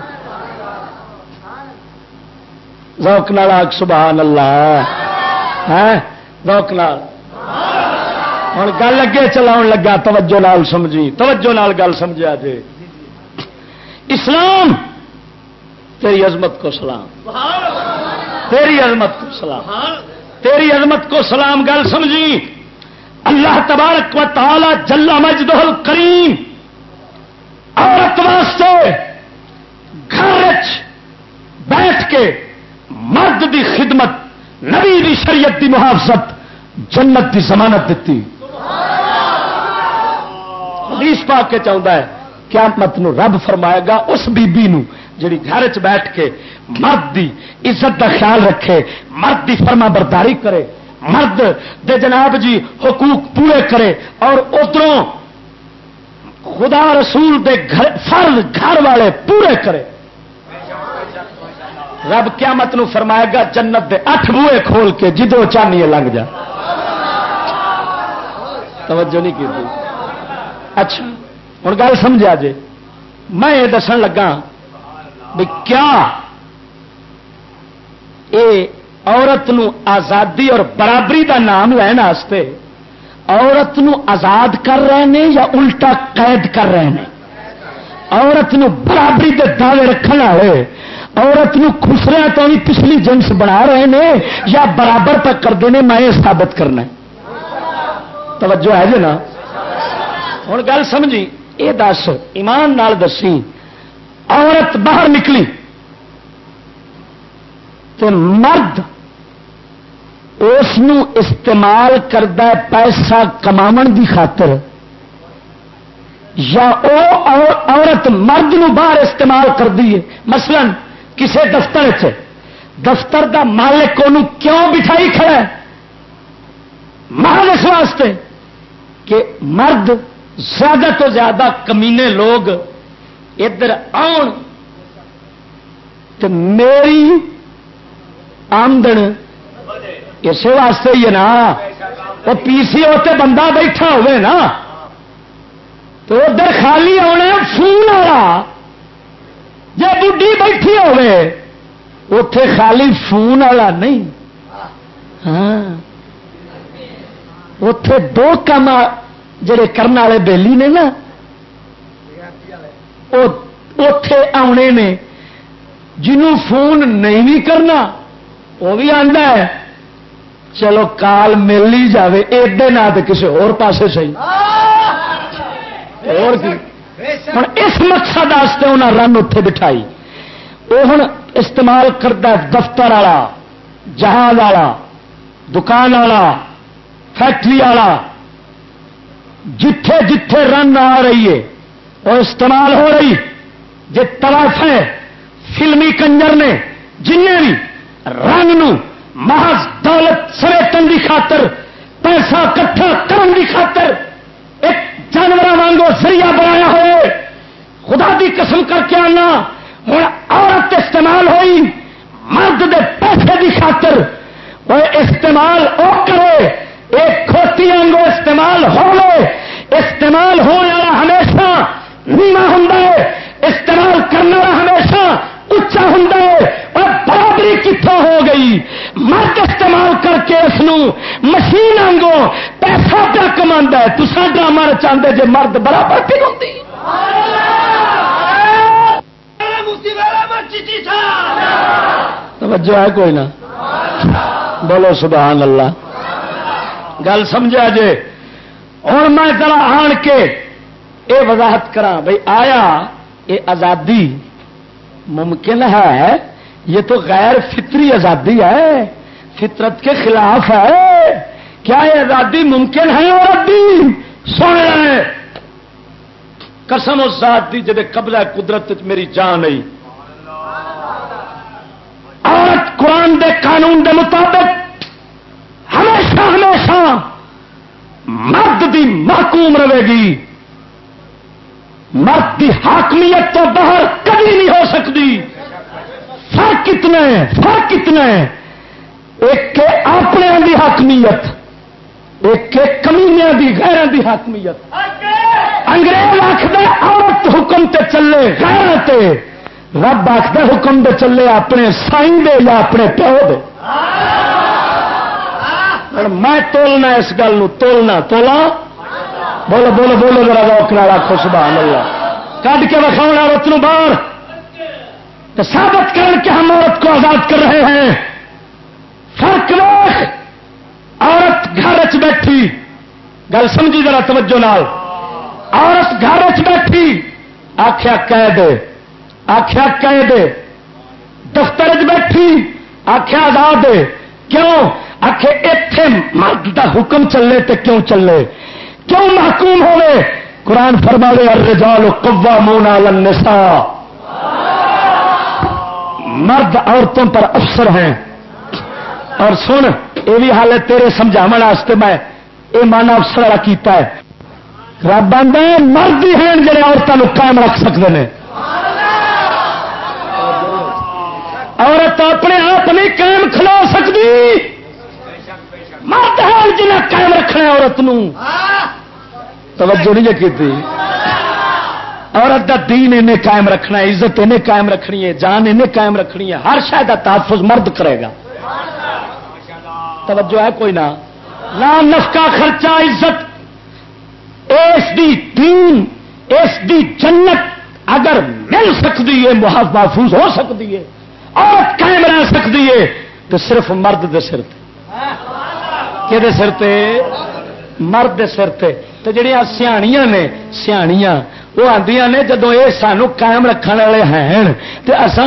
روک نال آگ، سبحان اللہ۔ ہاں؟ ہے روک نال۔ ہوں، گل اگے چلا لگا، توجہ نال سمجھی۔ توجہ نال گل سمجھا جی اسلام تیری عظمت کو سلام۔ تیری عظمت کو سلام۔ تیری عظمت کو سلام، گل سمجھی؟ اللہ تبارک و تعالی جلا مجدہ الکریم عورت واسطے گھر بیٹھ کے مرد دی خدمت، نبی دی شریعت دی محافظت جنت دی ضمانت دیتی۔ حدیث پاک کے چاہتا ہے کیا مت نو رب فرمائے گا، اس بی بی نو جڑی گھر چ بیٹھ کے مرد دی عزت دا خیال رکھے، مرد دی فرما برداری کرے، مرد دے جناب جی حقوق پورے کرے اور ادھر خدا رسول دے گھر، فرض گھر والے پورے کرے۔ رب قیامت نو فرمائے گا، جنت دے اٹھ بوئے کھول کے جدو چانی لنگ جا۔ توجہ نہیں کی اچھا ہوں گل سمجھا جی میں یہ دس لگا بھی کیا اے عورت نو آزادی اور برابری دا نام لین واسطے عورت نو آزاد کر رہے ہیں یا الٹا قید کر رہے ہیں عورت نو برابری دے دعوے رکھنے والے، عورت نو خسریا تو بھی پچھلی جنس بنا رہے ہیں یا برابر تک کرتے ہیں میں یہ ثابت کرنا توجہ ہے جی نا ہوں گل سمجھی یہ دس، ایمان نال دسی۔ عورت باہر نکلی تو مرد اس استعمال کرتا پیسہ کما دی خاطر یا او عورت مرد نو باہر استعمال کر دیے مثلا کسی دفتر چ دفتر دا مالک ان کیوں بٹھائی کھڑا ہے؟ محل اس واسطے کہ مرد زیادہ تو زیادہ کمینے لوگ ادھر آن تو میری آمدن، اسی واسطے ہی ہے نا۔ وہ پی سی اتنے بندہ بیٹھا ہوئے نا۔ تو ادھر خالی آنا فون والا۔ جی بڈی بیٹھی ہوئے اتے خالی فون والا نہیں۔ ہاں۔ اتے دو کام جڑے کرنے والے بےلی نے نا اتے آنے نے۔ جنوں فون نہیں بھی کرنا وہ بھی آتا ہے۔ چلو کال مل ہی جائے ایڈے نہ تو کسی اور پاسے صحیح اور ہوں اس مقصد انہیں رن اتے بٹھائی۔ وہ ہوں استعمال کرتا دفتر والا جہاز والا دکان والا فیکٹری والا۔ جتھے جتھے رن آ رہی ہے وہ استعمال ہو رہی جی تلاف ہے فلمی کنجر نے جن بھی رنگ نو محض دولت سریتن کی خاطر، پیسہ کٹھا کرن کی خاطر ایک جانور وانگو ذریعہ بنایا ہوئے۔ خدا دی قسم کر کے آنا ہوں عورت استعمال ہوئی، مرد دے پیسے کی خاطر۔ وہ استعمال او کرے، ایک کھوتی آنگو استعمال ہو استعمال ہونے والا ہمیشہ نیما ہوں استعمال کرنے والا ہمیشہ اچا ہوں اور برابری کتوں ہو گئی۔ مرد استعمال کر کے اس مشین آنگو پیسہ پیا کما ہے؟ تسا ڈرامہ چاہتے جی مرد برابر پی ہوتی توجہ ہے کوئی نہ؟ بولو سبحان اللہ۔ گل سمجھا جے۔ ہوں میں ذرا آن کے یہ وضاحت کرا بھائی آیا یہ آزادی ممکن ہے، یہ تو غیر فطری آزادی ہے، فطرت کے خلاف ہے۔ کیا یہ آزادی ممکن ہے اور سن رہے قسم و ذات دی جب قبضہ قدرت میری جان آئی عورت قرآن دے قانون دے مطابق ہمیشہ ہمیشہ مرد دی محکوم رہے گی۔ مرد کی حاکمیت تو باہر کبھی نہیں ہو سکتی۔ فرق کتنا ہے فرق کتنا ہے۔ ایک کے اپنے دی حاکمیت ایک کے کمینیا دی غیر دی حاکمیت۔ انگریز آخر عورت حکم تے چلے غیر تے۔ رب آخر حکم دے چلے اپنے سائن دے یا اپنے پیو دے۔ میں تولنا اس گل تولنا تولا بولو بولو بولو ذرا روک والا خوش بان اللہ کھ کے وکھاؤ عورت نو باہر؟ تو ثابت کر کے ہم عورت کو آزاد کر رہے ہیں۔ فرق ویخ عورت گھر چ بیٹھی۔ گل سمجھی ذرا توجہ نال۔ عورت گھر چ بیٹھی۔ آخیا قید آخیا قید دفتر چ بیٹھی۔ آخیا آزاد کیوں؟ آخ اتے مرد کا حکم چلے تو کیوں چلے؟ کیوں محکوم ہوئے؟ قرآن فرما دے الرجال قوامون علی النساء. مرد عورتوں پر افسر ہیں۔ اور سن، یہ بھی حال ہے، تیرے سمجھا میں یہ مانا افسر والا کیتا ہے۔ رب آدھا مرد ہی ہیں جڑے عورتوں قائم رکھ سکتے ہیں عورت اپنے آپ نہیں قائم کھلا سکتی مرد ہے جنہیں قائم رکھنا عورت توجہ نہیں کی عورت کا دین انہیں قائم رکھنا ہے، عزت انہیں قائم رکھنی ہے، جان انہیں قائم رکھنی ہے، ہر شاید کا تحفظ مرد کرے گا۔ توجہ ہے کوئی نہ؟ نف کا خرچہ، عزت۔ اس دی دین، اس دی جنت اگر مل سکتی ہے محفوظ ہو سکتی ہے، عورت قائم رہ سکتی ہے، تو صرف مرد دے سر کہ سر مرد سر تو جہیا سیاح نے سیاح وہ آدی نے جدو یہ سانو قائم رکھنے والے ہیں تو اصا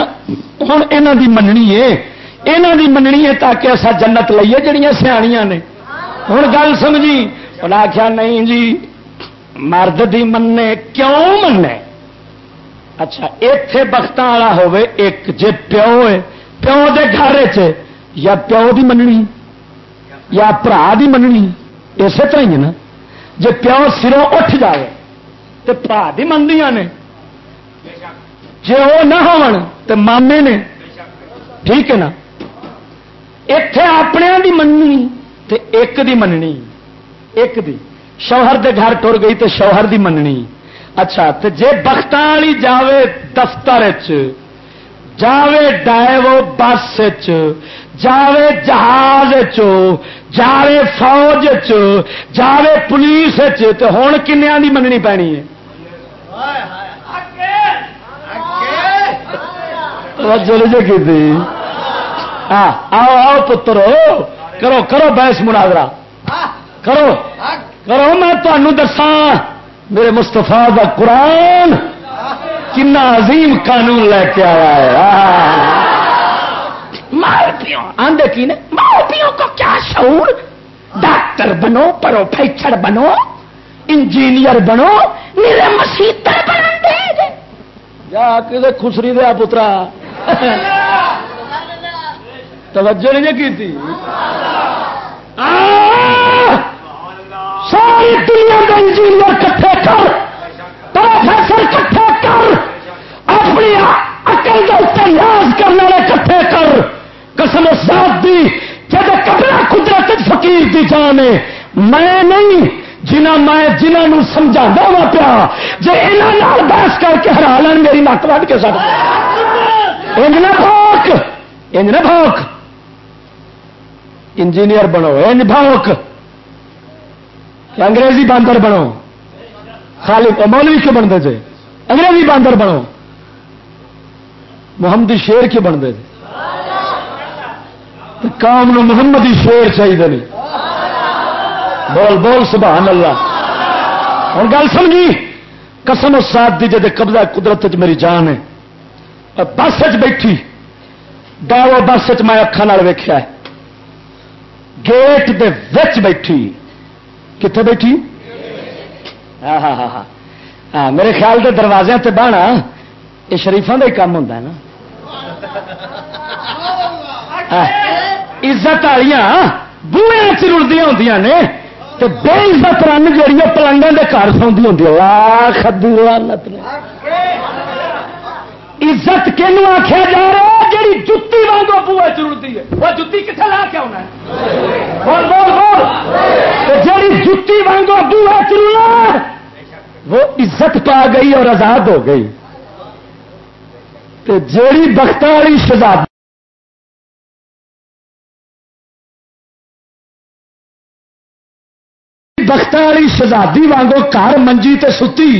ہوں یہاں کی مننی ہے یہاں کی مننی ہے تاکہ اصا جنت لئیے جہیا سیاح نے۔ ہوں گل سمجھی؟ انہیں آخیا نہیں جی مرد دی مننے کیوں مننے؟ اچھا اتے بخت والا ہوے ایک جے پیو ہے پیو دے گھر چ یا پیو دی مننی؟ یا برا دی مننی، اسی طرح ہی نا۔ جی پیو سروں اٹھ جائے تو برا دی منیا نے۔ جی وہ نہ ہو مامے نے۔ ٹھیک ہے نا۔ اتے اپنے دی مننی، تے ایک دی مننی۔ ایک دی۔ شوہر دے گھر ٹر گئی تو شوہر دی مننی۔ اچھا تے جے بخت والی جاوے دفتر جاوے ڈائیو بس جاوے جہاز جاوے فوج جاوے پولیس ہوں کنیا کی مننی پینی ہے۔ آؤ آؤ پترو کرو کرو بحث مناظرہ۔ کرو کرو، میں تمہوں دسا میرے مستفا کا قرآن کنا عظیم قانون لے کے آیا ہے۔ آدھے کی ماں کو کیا شعور؟ ڈاکٹر بنو پروفیسر بنو انجینئر بنو میرے مسیح جا کے خسری دیا پترا۔ توجہ نہیں کی تھی ساری دنیا کا انجینئر کٹھے کر پروفیسر کٹھے کر اپنی اکل کا اتر کرنے والے کٹھے کر۔ قسم ساتھ دی جب کپڑا قدرت فقیر دی جان ہے۔ میں نہیں، جنہ میں جنہوں سمجھا وا پیا جی یہاں بحث کر کے ہرا لین میری نک وڈ کے سٹ انج نہ بھوک، انج نہ بھوک۔ انجینئر بنو بھوک۔ انگریزی باندر بنو۔ خالی مولوی کیوں بنتے تھے۔ انگریزی باندر بنو۔ محمدی شیر کیوں بنتے تھے۔ کام نو محمدی شیر چاہیے بول بول، سبحان اللہ۔ ہوں گل سمجھی؟ قسم ساتھ دی جی قبضہ قدرت چ میری جان ہے۔ بس چ بیٹھی۔ ڈاو بس چ میں اکھان ویخیا گیٹ دے وچ بیٹھی۔ کتنے بیٹھی؟ ہاں،, ہاں ہاں ہاں ہاں۔ میرے خیال کے دروازے تے بہنا یہ شریفوں کا ہی کام ہوتا ہے نا۔ ہاں۔ عزت والیاں بوئے چڑدیا ہوں نے تو بے عزت رن جی پلنگوں کے گھر سوندی ہوں خدو لانت عزت کنو آخیا جا رہا جی جتی وانگو بوئے چڑتی ہے۔ وہ جتی کتنے لا کے آنا بول بول بول۔ جی جتی وانگو بوئے چڑنا وہ عزت پا گئی اور آزاد ہو گئی۔ جیڑی بخت والی شہزاد بخت والی شہزادی وانگو گھر منجی تے ستی۔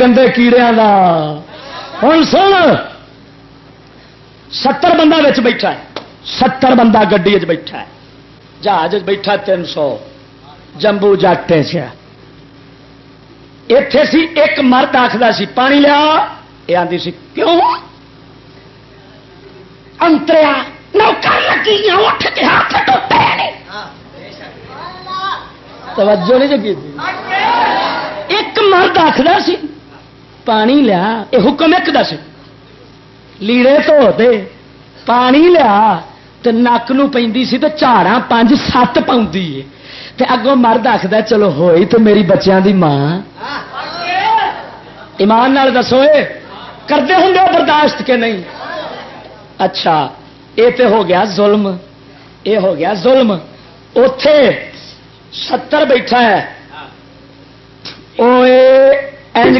گندے کیڑے کا ہوں سن، ستر بندہ بیٹھا ہے۔ ستر بندہ گڈی بیٹھا ہے۔ جہاز بیٹھا تین سو۔ جمبو جاٹے سے اتے سی ایک مرد آخر سی، پانی لیا۔ یہ آتی سی، کیوں؟ انتریا نوکر لگی اٹھ کے ہاتھ ٹوٹے توجہ نہیں جگی۔ ایک مرد آخر سی، پانی لیا۔ یہ حکم ایک دس لیڑے تو دے، پانی لیا۔ تو نک نو پی سی تو چاڑا پانچ سات پاؤں تے اگوں مرد آخد چلو ہوئی تو میری بچیاں دی ماں. ایمان نال دسو کرتے ہوں برداشت کے نہیں؟ اچھا یہ تو ہو گیا ظلم یہ ہو گیا ظلم اتے ستر بیٹھا ہے وہ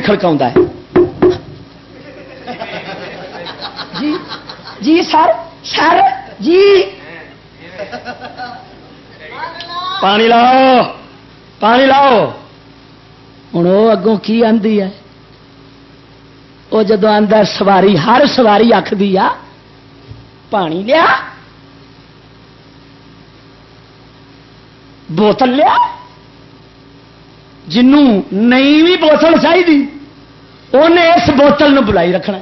کھڑکا ہے۔ جی جی سر سر جی۔ پانی لاؤ پانی لاؤ۔ ہوں وہ اگوں کی آدھی ہے؟ وہ جدو آدھا سواری ہر سواری آخری آ پانی لیا۔ بوتل لیا۔ جنوں نہیں بھی بوتل چاہیے انہیں اس بوتل بلائی رکھنا۔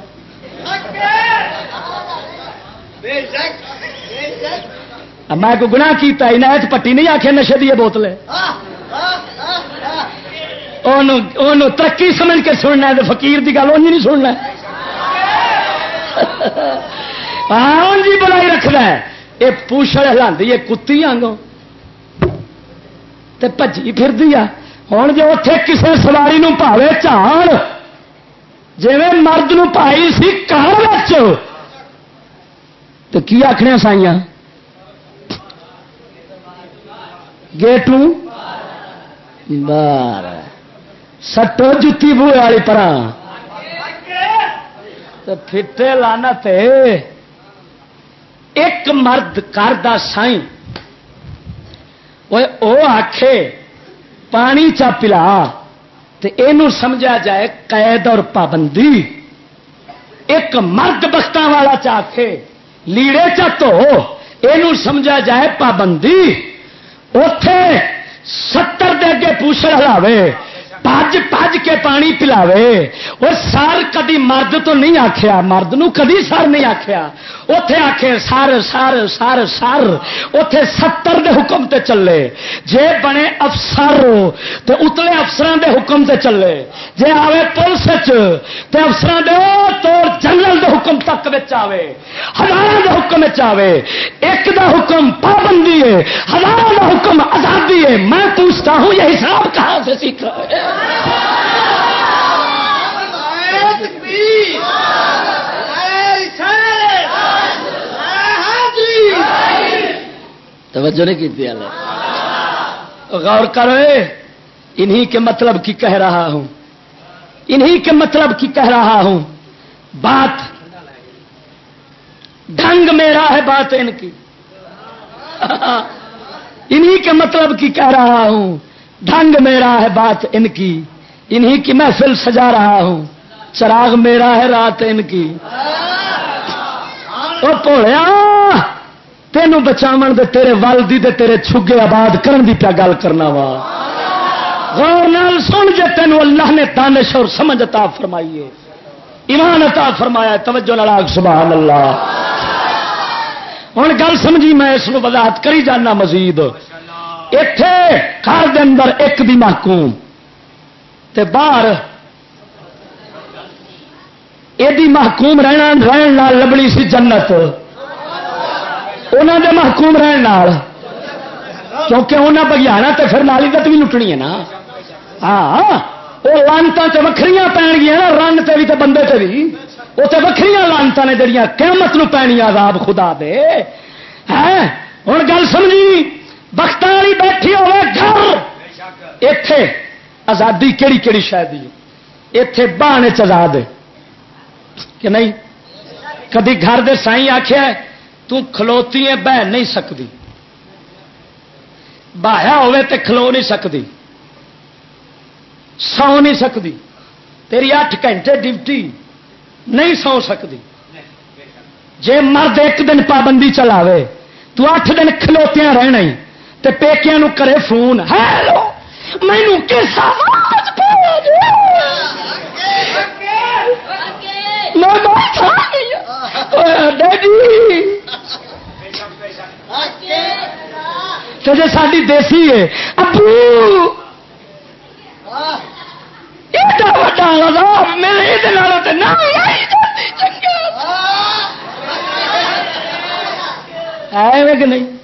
میں کو گنا کیا عنایت پٹی نہیں آخیا نشے دی بوتل ترقی سمجھ کے سننا ہے، فقیر کی گل نہیں سننا۔ ہاں جی بلائی رکھنا ہے۔ یہ پوچھڑ ہلاندی ہے کتی آگوں بجی پھر ہوں جو اتے کسی سواری پاوے چاڑ جی مرد نائی سی کار تو کی آخنے سائیاں؟ گیٹ بار۔ سٹو جتی بوئے والی پر پھٹے لانا تے ایک مرد کر سائیں۔ وہ آخے پانی چا پلا۔ یہ سمجھا جائے قید اور پابندی۔ ایک مرد بخت والا چاہے لیڑے چا تو یہ سمجھا جائے پابندی۔ اتے ستر دے اگے پوچھڑ ہلاوے پج پج کے پانی پلاوے وہ سر کدی مرد تو نہیں آخیا مرد نو کدی سر نہیں آخیا اتے آخے سر سر سر سر اتے ستر دے حکم تے چلے جے بنے افسر تے اتلے افسران دے حکم تے چلے جے آوے پولیس تے افسران دے تو جنرل دے حکم تک آوے ہزار دے حکم آوے ایک دا حکم پابندی ہے ہزار دا حکم آزادی ہے میں پوچھتا ہوں یہ حساب کہاں سے سیکھ رہا ہے توجہ نہیں کی غور کرو انہی کے مطلب کی کہہ رہا ہوں۔ انہی کے مطلب کی کہہ رہا ہوں۔ بات۔ ڈھنگ میرا ہے بات ان کی۔ انہی کے مطلب کی کہہ رہا ہوں۔ ڈھنگ میرا ہے بات ان کی، انہی کی محفل سجا رہا ہوں۔ چراغ میرا ہے رات ان کی۔ وہ پوڑیا، تینوں بچاو دے تیرے والدی دے تیرے چھگے آباد کرن دی پیا گل کرنا وا۔ غور نال سن جے تینوں اللہ نے دانش اور سمجھ عطا فرمائیے ایمان عطا فرمایا توجہ نال سبحان اللہ۔ ہوں گل سمجھی، میں اس وضاحت کری جانا مزید۔ اتے گھر دے اندر ایک بھی محکوم تے باہر یہ محکوم رہنا رہن لبنی سی جنت۔ انہوں دے محکوم رہن کیونکہ انہیں بگیانا تو پھر نالیدت بھی لٹنی ہے نا۔ ہاں وہ لانتا تو وکری پی گیا نا، رن تے بھی تو بندے تے بھی وہ تو وکری لانتا نے جڑیاں قیامت نو پی عذاب خدا دے۔ ہوں گل سمجھی۔ بخت والی بیٹھی ہوئے گھر! اتے آزادی کہڑی کہڑی شاید اتے بہانے چزاد کہ نہیں؟ کدی گھر دے سائی آخیا تلوتی ہے بہ نہیں سکتی باہیا ہوے تے کھلو نہیں سکتی سو نہیں سکتی تیری اٹھ گھنٹے ڈیوٹی نہیں سو سکتی جے مرد ایک دن پابندی چلاوے، تو اٹھ دن کھلوتیاں رہنا ہی تے پیکیاں نو کرے فون۔ ہیلو مینو کس جی؟, جی۔ ساری دیسی ہے۔ ابو۔ میرے یہ کہ نہیں؟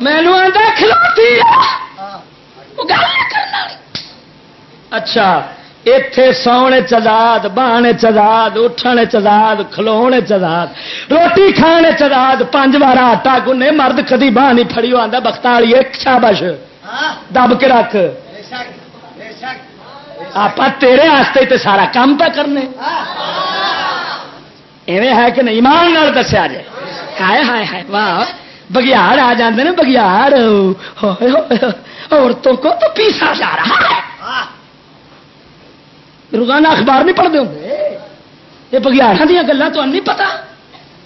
مینو کھلوتی اچھا اتے سونے چزاد بہانے چزاد اٹھنے چزاد کھلونے چزاد روٹی کھانے چزاد پانچ بار آٹا گنے مرد کدی باہ نہیں فڑی آتا بخت والی ایک شابش۔ دب کے رکھ۔ آپ تیرے واسطے تو سارا کام پہ کرنے۔ ایویں ہے کہ نہیں؟ ایمان نال دسیا جائے۔ ہائے ہائے ہائے واہ بگیاڑ آ جاندے نا بگیاڑ عورتوں کو تو پیسا جا رہا ہے روزانہ اخبار نہیں پڑھتے ہوں یہ بگیاڑا دیا گلیں تو نہیں پتا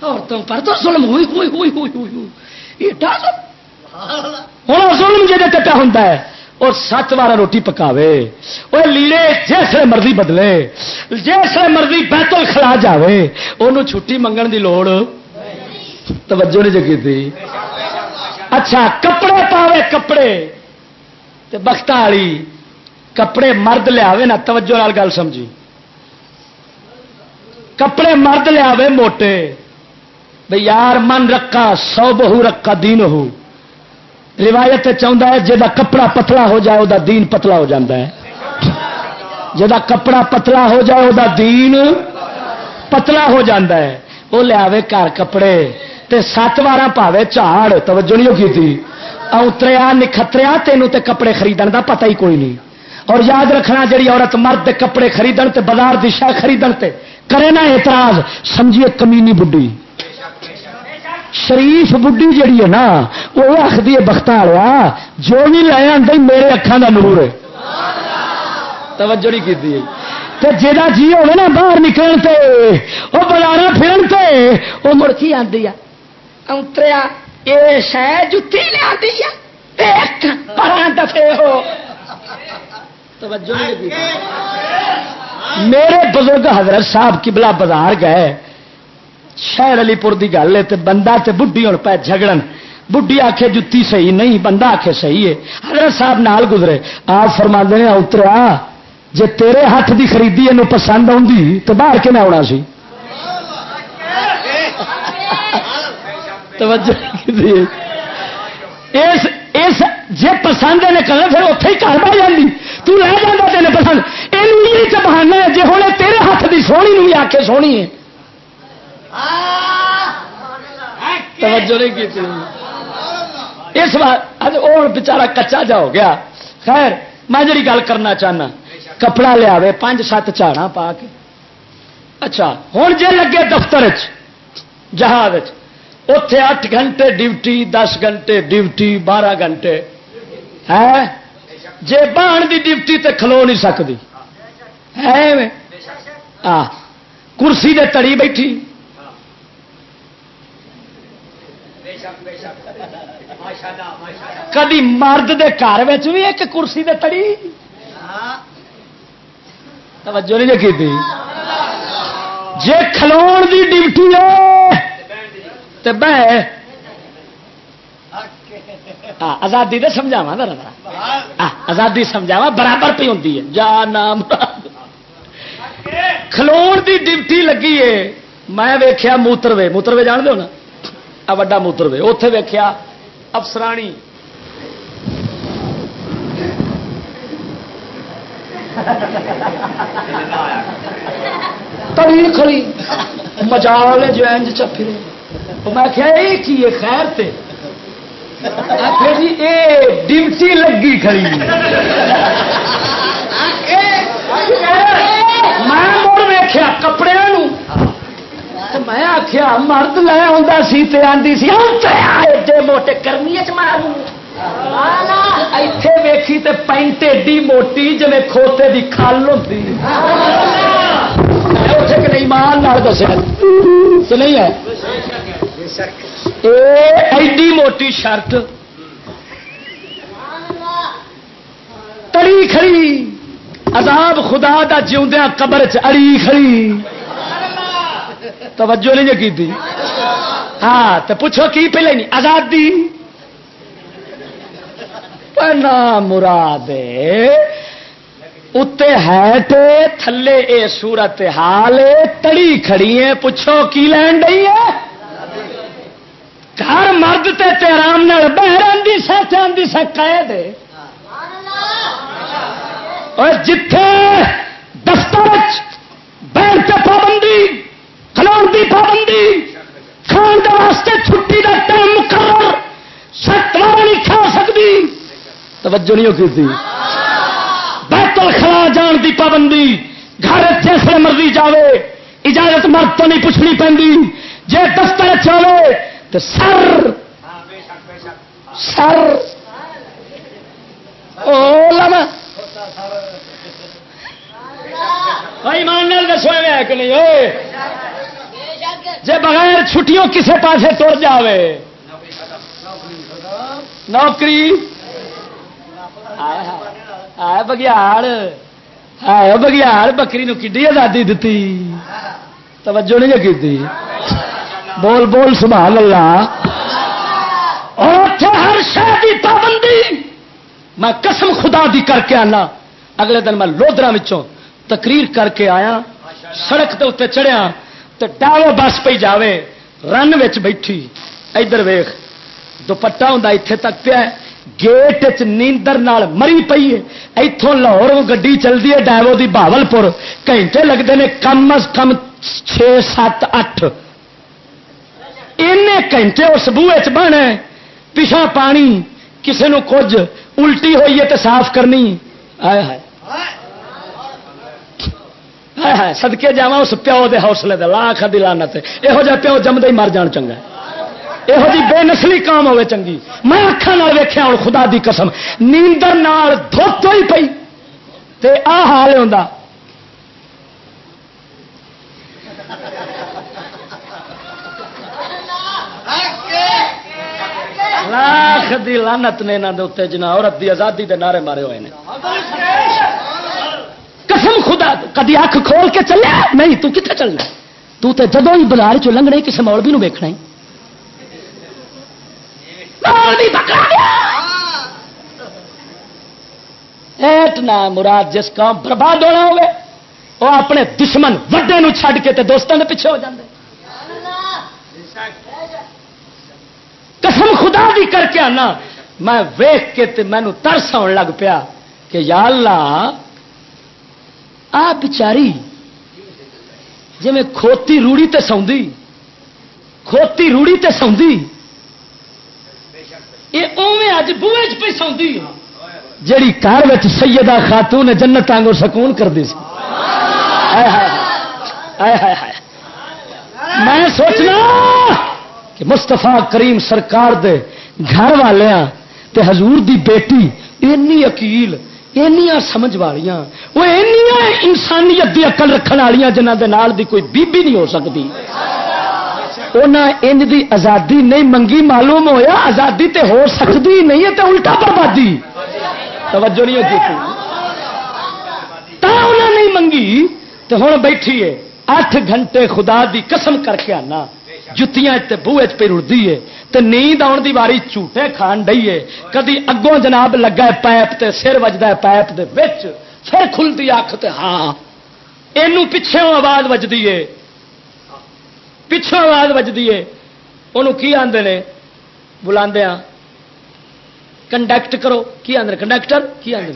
عورتوں پر تو ظلم ہوئی ہوئی ہوئی ہوئی ہوئی ہوں ظلم جی پہ ہوں اور سات بار روٹی پکاوے وہ لیڑے جیسے مرضی بدلے جیسے مرضی بیتل کھلا جائے وہ چھٹی منگن دی لوڑ توجہ نہیں جگی تھی۔ اچھا کپڑے پاوے، کپڑے۔ بخت والی کپڑے مرد لیا نا، توجہ نال گل سمجھی۔ کپڑے مرد لیا موٹے۔ بھائی یار، من رکھا، سو بہو رکھا، دین ہو۔ روایت چاہتا ہے جا کپڑا پتلا ہو جائے وہ دین پتلا ہو جاتا ہے۔ جا کپڑا پتلا ہو جائے وہ دین پتلا ہو جاتا ہے۔ وہ لیا گھر کپڑے تے سات بار پاوے جھاڑ توجہ نہیں کی تھی اتریا نکھتریا تینوں تے کپڑے خریدن دا پتہ ہی کوئی نہیں اور یاد رکھنا جی عورت مرد کپڑے خریدن تے بازار کی شہ خریدن تے کرے نا اعتراض سمجھیے کمینی بڈی شریف بڈی جڑی ہے نا وہ آخری بخت والا جو بھی لے آئی میرے اکھان کا نور ہے توجہ نہیں کی جا جی ہوگا نا باہر نکلن تے وہ بازار پھرن تے آتی ہے اتریا یہ شہ جتی لیا دفے ہو۔ میرے بزرگ حضرت صاحب کبلا بازار گئے۔ شہر علی پور کی گل ہے بندہ تے بڈھی ہوں پہ جھگڑن۔ بڈھی آخے جتی صحیح نہیں بندہ آخے صحیح ہے۔ حضرت صاحب نال گزرے۔ آپ فرما نے اتریا جی تیرے ہاتھ دی خریدی یہ پسند آتی تو باہر کے آنا سی؟ جی پسند ہے کرنا پھر اتے ہی کر پہ جی تو لے جانا تین پسند۔ یہ چبہانا ہے جی ہوں تیرے ہاتھ کی سونی بھی آ کے سونی ہے۔ توجہ نہیں کی اس بار وہ بچارا کچا جا ہو گیا۔ خیر، میں جی گل کرنا چاہنا۔ کپڑا لیا پانچ سات چاڑا پا کے۔ اچھا ہوں جی لگے دفتر جہاز اتے اٹھ گھنٹے ڈیوٹی، دس گھنٹے ڈیوٹی، بارہ گھنٹے۔ ہے؟ جی بان کی ڈیوٹی تے کھلو نہیں سکتی ہے کرسی دے تڑی بیٹھی۔ کدی مرد دے گھر بھی ایک کرسی دے تڑی؟ ہاں۔ توجہ نہیں کی تھی۔ جی کھلو دی ڈیوٹی ہے تو بہ۔ آزادی تو سمجھاوا ذرا آزادی سمجھاوا برابر پہ ہوتی ہے۔ جا نام۔ کھلو دی ڈیوٹی لگی ہے۔ میں ویخیا موتروے موتروے جان دو نا؟ آ وا موتروے۔ اتے ویخیا افسرانی۔ تڑی کھڑی مجال جو انج چپرے میں کیا یہ کی ہے خیر تے جی اے ڈیوٹی لگی کھڑی میں مڑ ویخیا کپڑے میں آخیا مرد لے آتا سی تے آدھی سی ایڈے موٹے گرمی چاروں اتے ویکھی تے پینٹ ایڈی موٹی جی کھوتے دی کھل ہوتی اتنے کہ نہیں مان نہ دسیا۔ نہیں ہے؟ ایڈی موٹی شرٹ۔ تڑی کھڑی۔ عذاب خدا دا جیوندیا قبر چڑی کھڑی۔ توجہ نہیں جی کی ہاں تو پوچھو کی پہلے؟ نہیں آزادی پنا مراد اتنے ہیٹ تھلے اے سورت حال تڑی کھڑی ہے پوچھو کی لین ڈی ہے؟ گھر مرد تے تے آرام بہران دی سہ آدھی سہ قید اور جتھے دفتر بہن سے پابندی کھلو دی پابندی، کھان کے واسطے چھٹی کا ٹائم مقرر ستوار نہیں کھا سکتی توجہ نہیں کی تھی۔ بیت الخلا جان دی پابندی۔ گھر جیسے مرضی جاوے، اجازت مرد تو نہیں پوچھنی پی جی دفتر چاہے تو سر۔ سر۔ ایمان دسو کہ نہیں؟ ہوئے جی بغیر چھٹیوں کسے پاسے تر جاوے۔ نوکری۔ بگیاڑ ہے بگیاڑ بکری نو کی آزادی دیتی توجہ نہیں کی بول بول سنبھال اللہ ہر شہر کی پابندی میں قسم خدا دی کر کے آنا اگلے دن میں لودرا تقریر کر کے آیا سڑک کے اتنے چڑھیا تو ڈاو بس پہ جاوے رن بیٹھی ادھر ویخ دوپٹا ہوں اتنے تک پیا گیٹ چ نیندر نال مری پی ہے۔ اتوں لاہور گی چلتی ہے ڈائیو دی بہبل پور گھنٹے لگتے ہیں کم از کم چھ سات اٹھ۔ گھنٹے اس بوے چ بن پچھا پانی کسی نو کچھ الٹی ہوئی ہے تو صاف کرنی۔ سدکے جا اس پیو دے حوصلے دے، لاکھ دلانا یہو جہ پیو جمد ہی مر جان چنگا یہو جی بے نسلی کام ہوے چنگی۔ میں اکھان ویخیا ہوں، خدا دی قسم۔ نیندر نال دھوت ہی پئی۔ تے آ حال ہوں لاکھ دی لانت نے یہاں اتنے جنا عورت دی آزادی دے نعرے مارے ہوئے ہیں قسم خدا، کدی اکھ کھول کے چلے نہیں، تو کتنے چلنا؟ تو تے جدو ہی بازار چ لنگنے کسی مولوی نو ویکھنا ہی نہ مراد جس کام برباد ہونا ہوئے، وہ اپنے دشمن وڈے نو چھڈ کے تے دوستوں کے پیچھے ہو جاندے۔ قسم خدا بھی کر کے آنا۔ میں ویخ کے تے مینو ترس آن لگ پیا کہ یا اللہ، آ بچاری جی میں کھوتی روڑی تے سوندی، کھوتی روڑی تے سوندی۔ یہ اوے اج بوے چ پی سوندی ہاں۔ جیڑی گھر سیدہ خاتون جنت آنگو سکون کرتی سی۔ میں سوچنا کہ مستفا کریم سرکار دے گھر والوں تے حضور دی بیٹی اینی اکیل اینیا سمجھ والیاں، وہ اینیا انسانیت دی عقل رکھنے والیاں جنہ دے نال دی کوئی بی بی نہیں ہو سکتی۔ انج دی آزادی نہیں منگی، معلوم ہویا آزادی تے ہو سکتی نہیں ہے تے الٹا بربادی۔ توجہ نہیں کی جی۔ انہیں نہیں منگی تو ہوں بیٹھی ہے۔ اٹھ گھنٹے خدا دی قسم کر کے آنا۔ جتیاں بوے پہ رڑتی ہے۔ تو نیند آن دی واری جھوٹے کھان ڈی ہے۔ کدی اگوں جناب لگا ہے پیپ تے سر وجد ہے پیپ دے وچ۔ پھر کھلتی اکھ تے ہاں۔ یہ پچھے آواز وجدی ہے۔ پچھوں آواز وجدی ہے۔ انہوں کی آدھے نے؟ بلا کنڈکٹ کرو۔ کی آدھے کنڈکٹر کی آدھے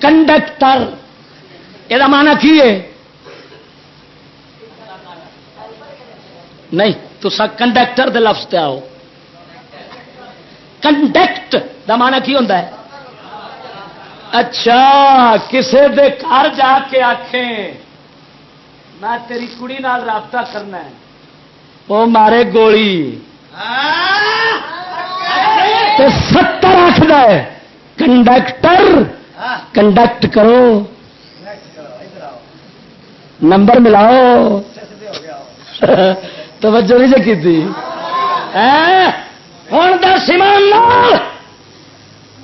کنڈکٹر یہ مانا کی ہے؟ نہیں تو سا کنڈکٹر دے لفظ آؤ۔ کنڈکٹ دا مانا کی ہوتا ہے؟ اچھا کسے دے گھر جا کے آخیں میں تیری کڑی نال رابطہ کرنا ہے۔ وہ مارے گولی۔ تو ستر آخر کنڈکٹر، کنڈکٹ کرو۔ نمبر ملاؤ۔ توجہ نہیں جی کی ہوں دس ایمان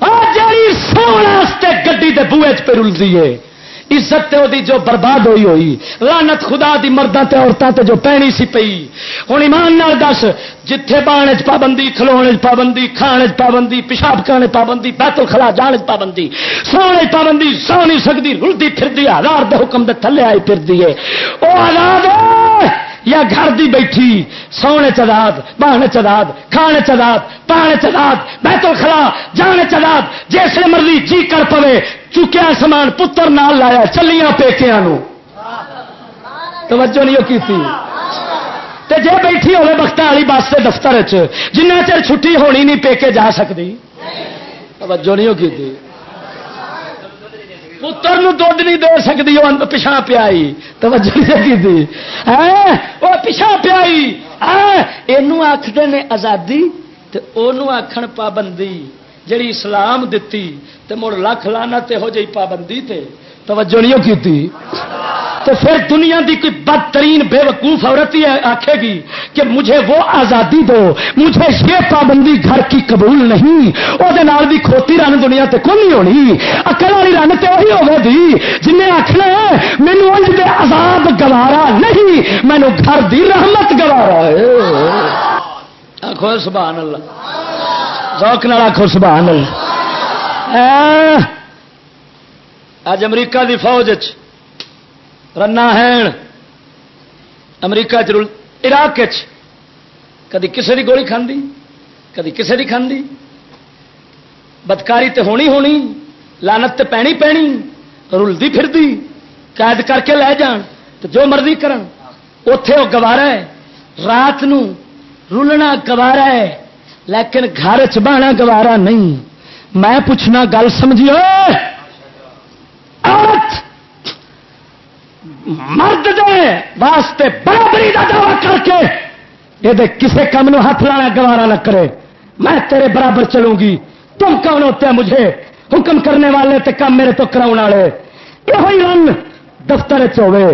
جی سونے گڈی کے بوے چ پہ رلتی ہے، عزت دی جو برباد ہوئی ہوئی لانت خدا دی مردوں تے عورتوں تے جو پینی سی پئی۔ ہوں ایمان نال دس، جتھے بان چ پابندی، کھلونے چ پابندی، کھانے چ پابندی، پیشاب کرنے پابندی، بیت خلا جان چ پابندی، سونے پابندی سو نہیں سکتی رلتی پھر ہزار دے حکم دے تھلے آئی پھر وہ آزاد یا گھر دی بیٹھی، سونے چداد بہنے چداد، کھانے چداد، پانے چداد، بیت خلا جانے چداد، جیسے مرضی جی کر پوے، چکیا سامان پتر نال لایا، چلیاں پیکیا توجہ نہیں کی تھی تے جے بیٹھی ہوے بخت والی بس سے دفتر جنہ چر چھٹی ہونی نہیں پیکے جا سکتی توجہ نہیں کی تھی پتر دھد نہیں دے سکتی وہ پچھا پیائی۔ توجہ کی وہ پچھا پیائی۔ یہ آخر نے آزادی آخر پابندی۔ جڑی اسلام دتی مڑ لکھ لانا تے ہو جی پابندی تے۔ توجہ نہیں کی تو پھر دنیا دی کوئی بدترین بے وقوف عورت ہی آخے گی کہ مجھے وہ آزادی دو، مجھے یہ پابندی گھر کی قبول نہیں وہ بھی کھوتی رن دنیا تے کون نہیں ہونی؟ اکل والی رن تو وہی ہوگی دی جنہیں آخنا مینو انج دے آزاد گوارا نہیں مینو گھر دی رحمت گوارا ہے۔ آخو سبحان اللہ۔ ذوق نال آخو سبحان اللہ۔ اج امریکہ دی فوج رنا ہے امریکہ چل عراق کدی کسی کی گولی کھاندی، کدی کسی کی کھاندی۔ بدکاری تے ہونی ہونی لانت تے پینی پینی، رلدی پھردی، قید کر کے لے جان تو جو مرضی کرن اتے وہ گوارا ہے، رات نو رلنا گوارا ہے، لیکن گھر چاہنا گوارا نہیں۔ میں پوچھنا گل سمجھیے مرد دے واسطے برابری کا دعوی کر کے یہ کسے کام نو ہاتھ لانا گوارا نہ کرے۔ میں تیرے برابر چلوں گی۔ تم کون ہوتے ہیں مجھے؟ حکم کرنے والے تے کام میرے تو کراؤ والے۔ یہ رن دفتر چوے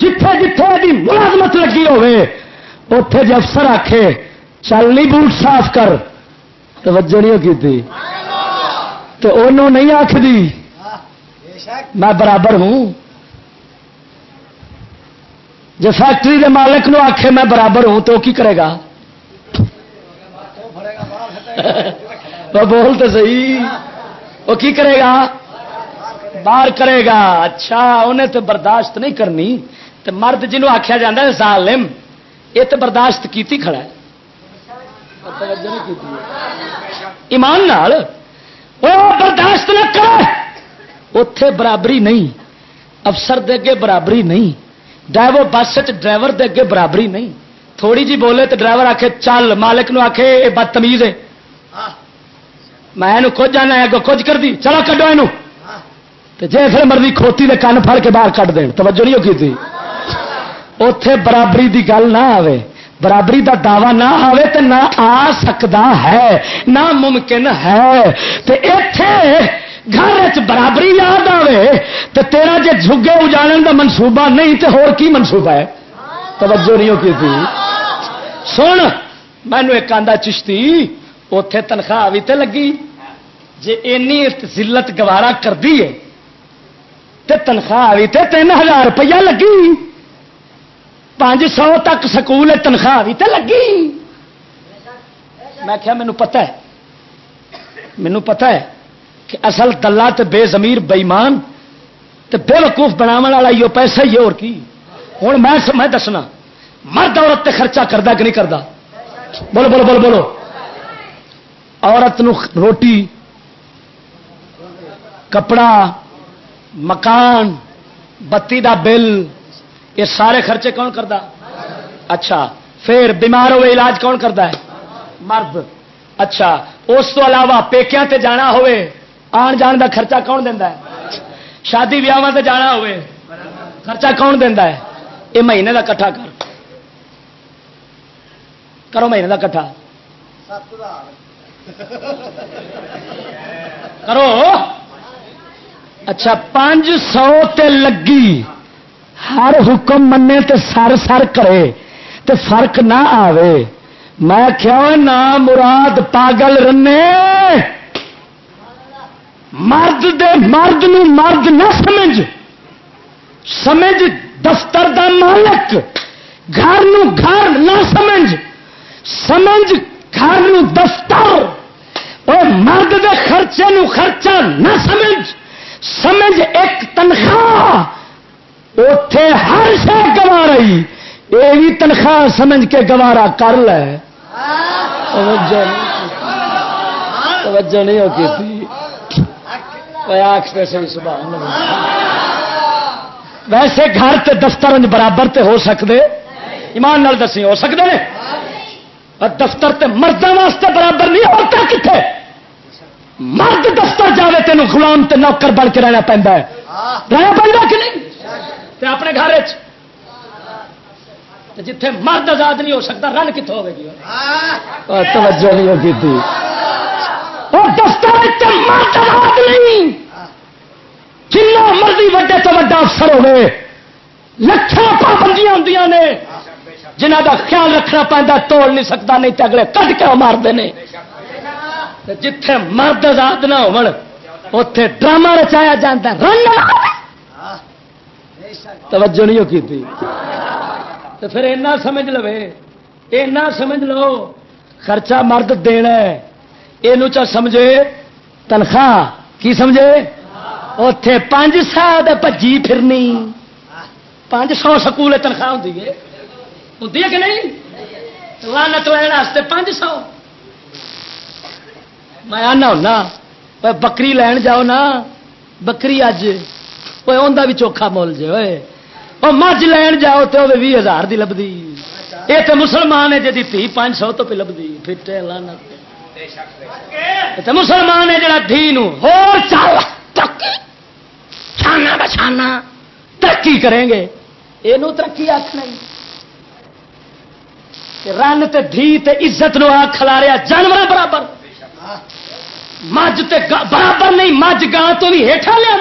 جتھے جتھے دی ملازمت لگی ہوے اتے جی افسر آکھے، چل نہیں بوٹ صاف کر۔ توجہ نہیں کی تو انہوں نہیں آخری میں برابر ہوں۔ جی فیکٹری کے مالک نو آخے میں برابر ہوں تو کی کرے گا؟ بول تو سی وہ کی کرے گا؟ باہر کرے گا۔ اچھا انہیں تو برداشت نہیں کرنی۔ تو مرد جنہوں آخیا جا رہا ظالم، یہ تو برداشت کیتی کھڑا ہے۔ ایمان نال، وہ برداشت نہ کرے۔ اتے برابری نہیں، افسر دے برابری نہیں، ڈرائیور بس ڈرائیور دے اگے برابری نہیں۔ تھوڑی جی بولے تو ڈرائیور آکھے، چل مالک نو آکھے یہ بدتمیز ہے۔ میں کچھ جانا ہے کچھ کر دی۔ چلو کڈو یہ جی پھر مرضی کھوتی دے کن پھڑ کے باہر کٹ دین۔ توجہ نہیں کی تھی۔ اتے برابری دی گل نہ آئے برابری دا دعوی نہ آئے تو نہ آ سکتا ہے، نہ ممکن ہے۔ تے ایتھے گھر برابری یاد آئے تو تیرا جے جھگے اجاڑن دا منصوبہ نہیں تے ہور کی منصوبہ ہے؟ توجہ نہیں کی تھی؟ سن مینو ایک آدھا چشتی اتے تنخواہ بھی تے لگی۔ جی اینی ذلت گوارا کر دی ہے، تے تنخواہ بھی تے تین ہزار روپیہ لگی۔ پانچ سو تک سکول تنخواہ بھی تے لگی۔ میں کیا مینو پتا ہے۔ مینو پتا ہے۔ کہ اصل دلہ تے بے زمیر بےمان تے بے وقوف بنا والا یہ پیسہ ہی اور کی؟ ہوں میں دسنا، مرد عورت تے خرچہ کرتا کہ نہیں کرتا بولو بولو بولو بولو۔ عورت نو روٹی، کپڑا، مکان، بتی دا بل، یہ سارے خرچے کون کرتا اچھا پھر بیمار ہوئے علاج کون کرتا ہے؟ مرد۔ اچھا اس تو علاوہ پیکیا تے جانا ہوئے آن جان دا خرچہ کون دینا ہے؟ شادی بیاہ تے جانا ہوئے، خرچہ کون دینا ہے؟ یہ مہینے کا کٹھا کر۔ کرو مہینے کا کٹھا۔ کرو۔ اچھا پانچ سو تے لگی۔ ہر حکم منے تے سر سر کرے تے فرق نہ آوے۔ میں کیا نہ مراد پاگل رنے۔ مرد دے مرد نو مرد نہ سمجھ۔ سمجھ دفتر دا مالک۔ گھر نو گھر نہ سمجھ۔ سمجھ گھر نو دفتر۔ اور مرد دے خرچے نو خرچہ نہ سمجھ۔ سمجھ ایک تنخواہ۔ اتے ہر شہ گوا رہی۔ یہ بھی تنخواہ سمجھ کے گوارا کر لے۔ توجہ نہیں۔ ہوتی ویسے گھر تے دفتر برابر تے ہو سکتے ایمان نال دسی ہو سکتے ہیں دفتر تے مردوں واسطے برابر نہیں ہوتا کتنے مرد دفتر جائے تین غلام تے نوکر بن کے رہنا پہنتا ہے۔ رہنا پہنتا کہ نہیں؟ تے اپنے گھر جتھے مرد آزاد نہیں ہو سکتا رن کتوں ہوگی توجہ نہیں ہوگی تھی دفتر نہیں۔ جنا مرضی وڈے تو وڈا افسر ہوئے لکھان پابندیاں ہوں نے۔ جنہ کا خیال رکھنا پہنتا توڑ نہیں سکتا نہیں تو اگلے کٹ کے مارتے ہیں جتھے مرد آزاد نہ ہو ڈرامہ رچایا جاتا توجہ نہیں کی تھی تو پھر اینا سمجھ لو اینا سمجھ لو، خرچہ مرد دینا یہ چا سمجھے؟ تنخواہ، کی سمجھے؟ اتے پانچ سال بجی پھرنی۔ پانچ سو سکول تنخواہ ہوتی ہے۔ ہوتی ہے کہ نہیں؟ لانت لینا پانچ سو۔ میں آنا ہونا بکری لین جاؤ نا۔ بکری اج وہ اندر بھی چوکھا مول جے ہوئے وہ مجھ لین جاؤ تو وہ بھی ہزار کی لبھی۔ یہ تو مسلمان ہے جی تھی پانچ سو تو پہ لبھی۔ پھٹے لانا مسلمان ہے جڑا دھی ہو چل۔ چھانا بچھانا ترقی کریں گے۔ یہ ترقی آخنا رن تے دھی تے عزت نو آ کھلا جانور برابر۔ مجھ تے برابر نہیں، مجھ گاں تو بھی ہیٹھا لیا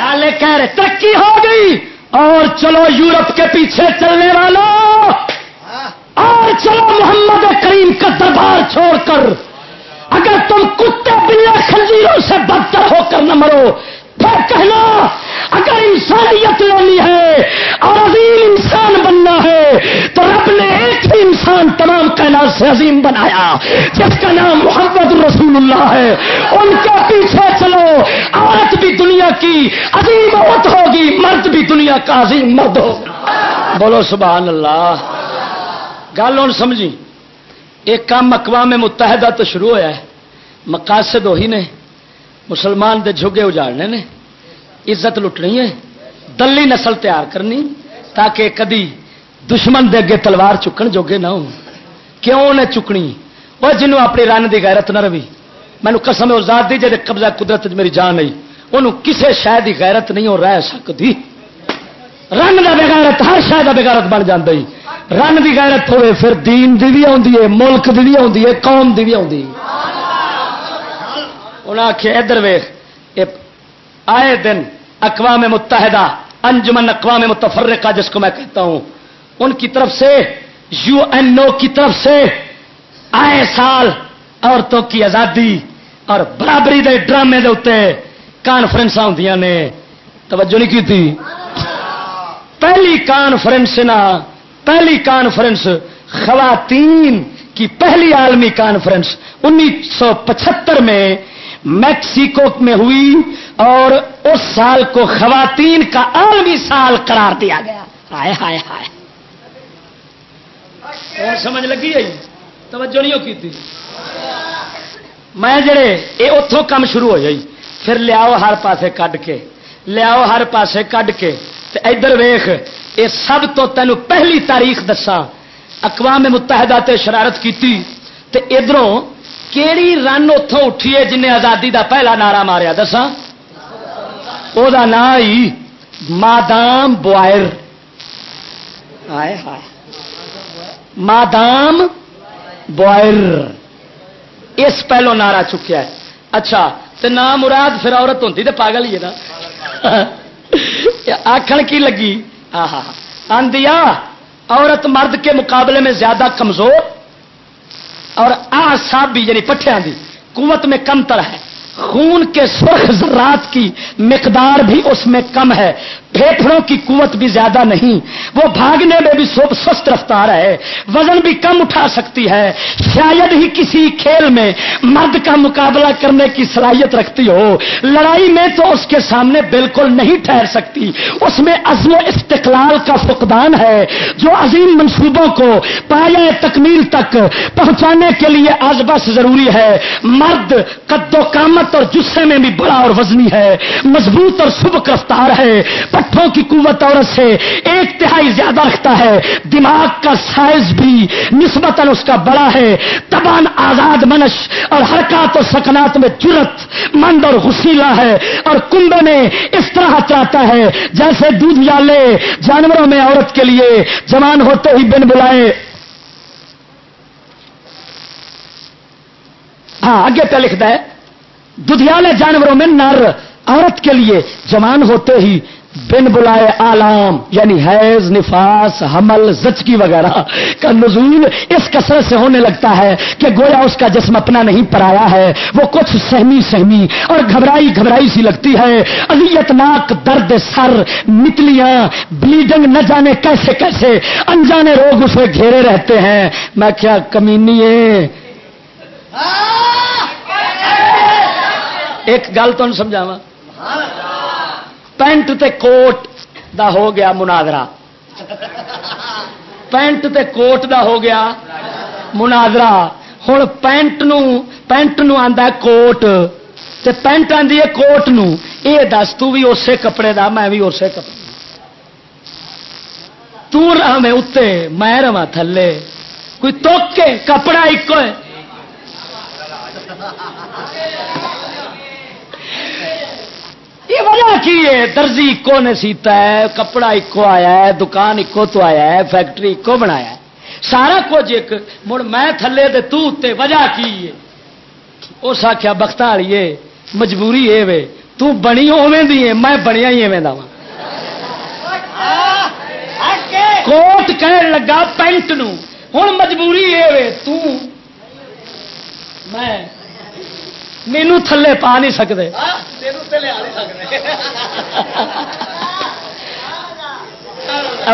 حالے کہہ رہے، ترقی ہو گئی۔ اور چلو یورپ کے پیچھے چلنے والوں اور چلو محمد کریم کا دربار چھوڑ کر اگر تم کتے بلے خنزیروں سے بدتر ہو کر نہ مرو، پھر کہنا، اگر انسانیت لینی ہے اور عظیم انسان بننا ہے، تو رب نے ایک ہی انسان تمام کائنات سے عظیم بنایا، جس کا نام محمد رسول اللہ ہے۔ ان کے پیچھے چلو، عورت بھی دنیا کی عظیم عورت ہوگی، مرد بھی دنیا کا عظیم مرد ہوگا۔ بولو سبحان اللہ۔ گل ہوں سمجھی۔ ایک کام اقوام متحدہ تو شروع ہوا ہے۔ مقاصد وہی نے۔ مسلمان دے جھگے اجاڑنے نے۔ عزت لٹنی ہے۔ دلی نسل تیار کرنی تاکہ کدی دشمن دے اگے تلوار چکن جوگے نہ ہو کیوں نے چکنی؟ وہ جنوں اپنی رن کی غیرت نہ روی۔ مینو قسم ذات دی جی قبضہ قدرت میری جان نہیں۔ انہوں کسے شہ کی غیرت نہیں ہو رہ سکتی رن کا بغیرت، ہر شہ کا بغیرت بن جاتی رن کی غیرت ہوئے، پھر دین دی بھی آتی ہے، ملک دی بھی آتی ہے، قوم دی بھی آتی انہیں آخیا ادھر ویخ آئے دن اقوام متحدہ، انجمن اقوام متفرقہ، جس کو میں کہتا ہوں، ان کی طرف سے، یو این او کی طرف سے آئے سال عورتوں کی آزادی اور برابری دے ڈرامے دے اتنے کانفرنس ہوں نے۔ توجہ نہیں کی تھی؟ پہلی کانفرنس نا پہلی کانفرنس خواتین کی پہلی عالمی کانفرنس انیس سو پچہتر میں میکسیکو میں ہوئی اور اس سال کو خواتین کا عالمی سال قرار دیا گیا۔ ہائے ہائے ہائے۔ اور سمجھ لگی ہے؟ توجہ نہیں کی تھی؟ میں جڑے، یہ اتوں کام شروع ہو جائی پھر لیاؤ ہر پاسے کڈ کے لیاؤ ہر پاسے کڈ کے۔ ادھر ویخ یہ سب تو تین پہلی تاریخ دسا۔ اقوام متحدہ تے شرارت کی ادھروں کیڑی رن اتوں اٹھی ہے جنہیں آزادی دا پہلا نعرہ ماریا؟ دسا وہ نام ہی مادام بوائر۔ Madame Boyer. اس پہلو نعرہ چکیا ہے۔ اچھا تو نام مراد پھر عورت ہوتی تو پاگل ہی ہے نا۔ آخر کی لگی؟ آندیا عورت مرد کے مقابلے میں زیادہ کمزور اور آساب بھی یعنی پٹھیا دی قوت میں کم تر ہے. خون کے سرخ ذرات کی مقدار بھی اس میں کم ہے. پھیپڑوں کی قوت بھی زیادہ نہیں۔ وہ بھاگنے میں بھی سوست رفتار ہے۔ وزن بھی کم اٹھا سکتی ہے۔ شاید ہی کسی کھیل میں مرد کا مقابلہ کرنے کی صلاحیت رکھتی ہو۔ لڑائی میں تو اس کے سامنے بالکل نہیں ٹھہر سکتی۔ اس میں عزم و استقلال کا فقدان ہے۔ جو عظیم منصوبوں کو پایا تکمیل تک پہنچانے کے لیے آز بس ضروری ہے۔ مرد قد و کامت اور جسے میں بھی بڑا اور وزنی ہے۔ مضبوط اور سبک رفتار ہے۔ پٹھوں کی قوت عورت سے ایک تہائی زیادہ رکھتا ہے۔ دماغ کا سائز بھی نسبتاً اس کا بڑا ہے۔ تبان آزاد منش اور حرکات و سکنات میں جرت مند اور غسیلا ہے اور کنبے میں اس طرح چاہتا ہے جیسے دودھ والے جانوروں میں عورت کے لیے۔ جوان ہوتے ہی بن بلائے۔ ہاں آگے پہ لکھتا ہے۔ ددھیالے جانوروں میں نر، عورت کے لیے۔ جوان ہوتے ہی بن بلائے آلام یعنی حیض، نفاس، حمل زچکی وغیرہ کا نزول اس کثرت سے ہونے لگتا ہے کہ گویا اس کا جسم اپنا نہیں پرایا ہے۔ وہ کچھ سہمی سہمی اور گھبرائی گھبرائی سی لگتی ہے۔ اذیت ناک، درد سر، نتلیاں، بلیڈنگ نہ جانے کیسے کیسے، انجانے روگ اسے گھیرے رہتے ہیں۔ میں کیا کمینی ہے؟ ایک گل تم سمجھاوا پینٹ تے کوٹ دا ہو گیا مناظرہ۔ پینٹ تے کوٹ دا ہو گیا مناظرہ۔ ہوں پینٹ نو پینٹ نو آندا کوٹ۔ تے پینٹ آدھی ہے کوٹ نو۔ اے دس، تو بھی اسی کپڑے دا، میں بھی اسی کپڑے تر میں اتنے میں رواں تھلے۔ کوئی توک کے کپڑا ایک ہے یہ وجہ کی ہے؟ درزی اکو نے سیتا ہے، کپڑا اکو آیا ہے، دکان اکو تو آیا ہے، فیکٹری اکو بنایا ہے۔ سارا کچھ ایک، مڑ میں تھلے دے تو تے وجہ کی ہے؟ اس آخیا بخت والی مجبوری ہے وے۔ تو بنی اوے دی ہے، میں بنیا ہی ایویں دا کوٹ کہن لگا پینٹ نو۔ ہوں مجبوری ہے وے، تو میں مینو تھلے پا نہیں سکتے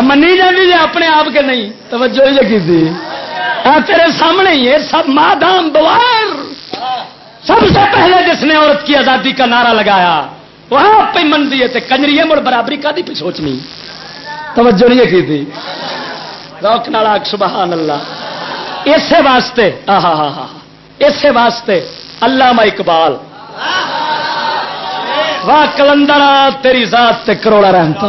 منی جانی جی اپنے آپ کے نہیں۔ توجہ ہی کی تیرے سامنے ہی ہے سب مادام بوار سب سے پہلے جس نے عورت کی آزادی کا نعرہ لگایا وہاں پہ من دیے تھے کنجری مڑ برابری کا دی پہ سوچنی۔ توجہ نہیں کی تھی۔ روک نالا سبحان اللہ۔ اسی واسطے ہاں ہاں ہاں اسی واسطے۔ علامہ اقبال. واہ، کلندر تیری ذات تے کروڑا رحمت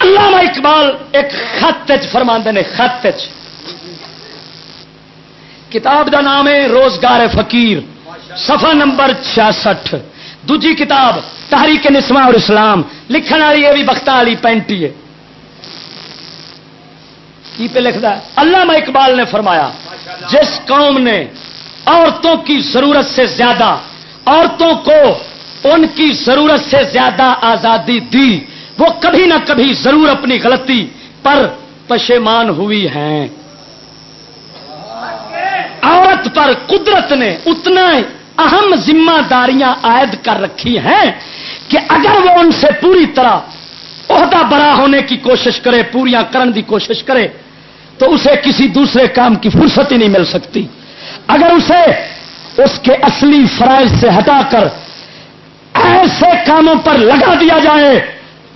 علامہ اقبال ایک خط فرما نے، خط کتاب دا نام ہے روزگار فقیر، صفحہ نمبر چھیاسٹھ۔ دوجی کتاب، تحریک نسواں اور اسلام۔ لکھن والی یہ بھی بخت والی پینٹی ہے۔ کی پہ لکھتا ہے؟ علامہ اقبال نے فرمایا، جس قوم نے عورتوں کی ضرورت سے زیادہ، عورتوں کو ان کی ضرورت سے زیادہ آزادی دی۔ وہ کبھی نہ کبھی ضرور اپنی غلطی پر پشیمان ہوئی ہیں۔ عورت پر قدرت نے اتنا اہم ذمہ داریاں عائد کر رکھی ہیں کہ اگر وہ ان سے پوری طرح عہدہ بڑا ہونے کی کوشش کرے پوریا کرن کی کوشش کرے، تو اسے کسی دوسرے کام کی فرصت ہی نہیں مل سکتی۔ اگر اسے اس کے اصلی فرائض سے ہٹا کر ایسے کاموں پر لگا دیا جائے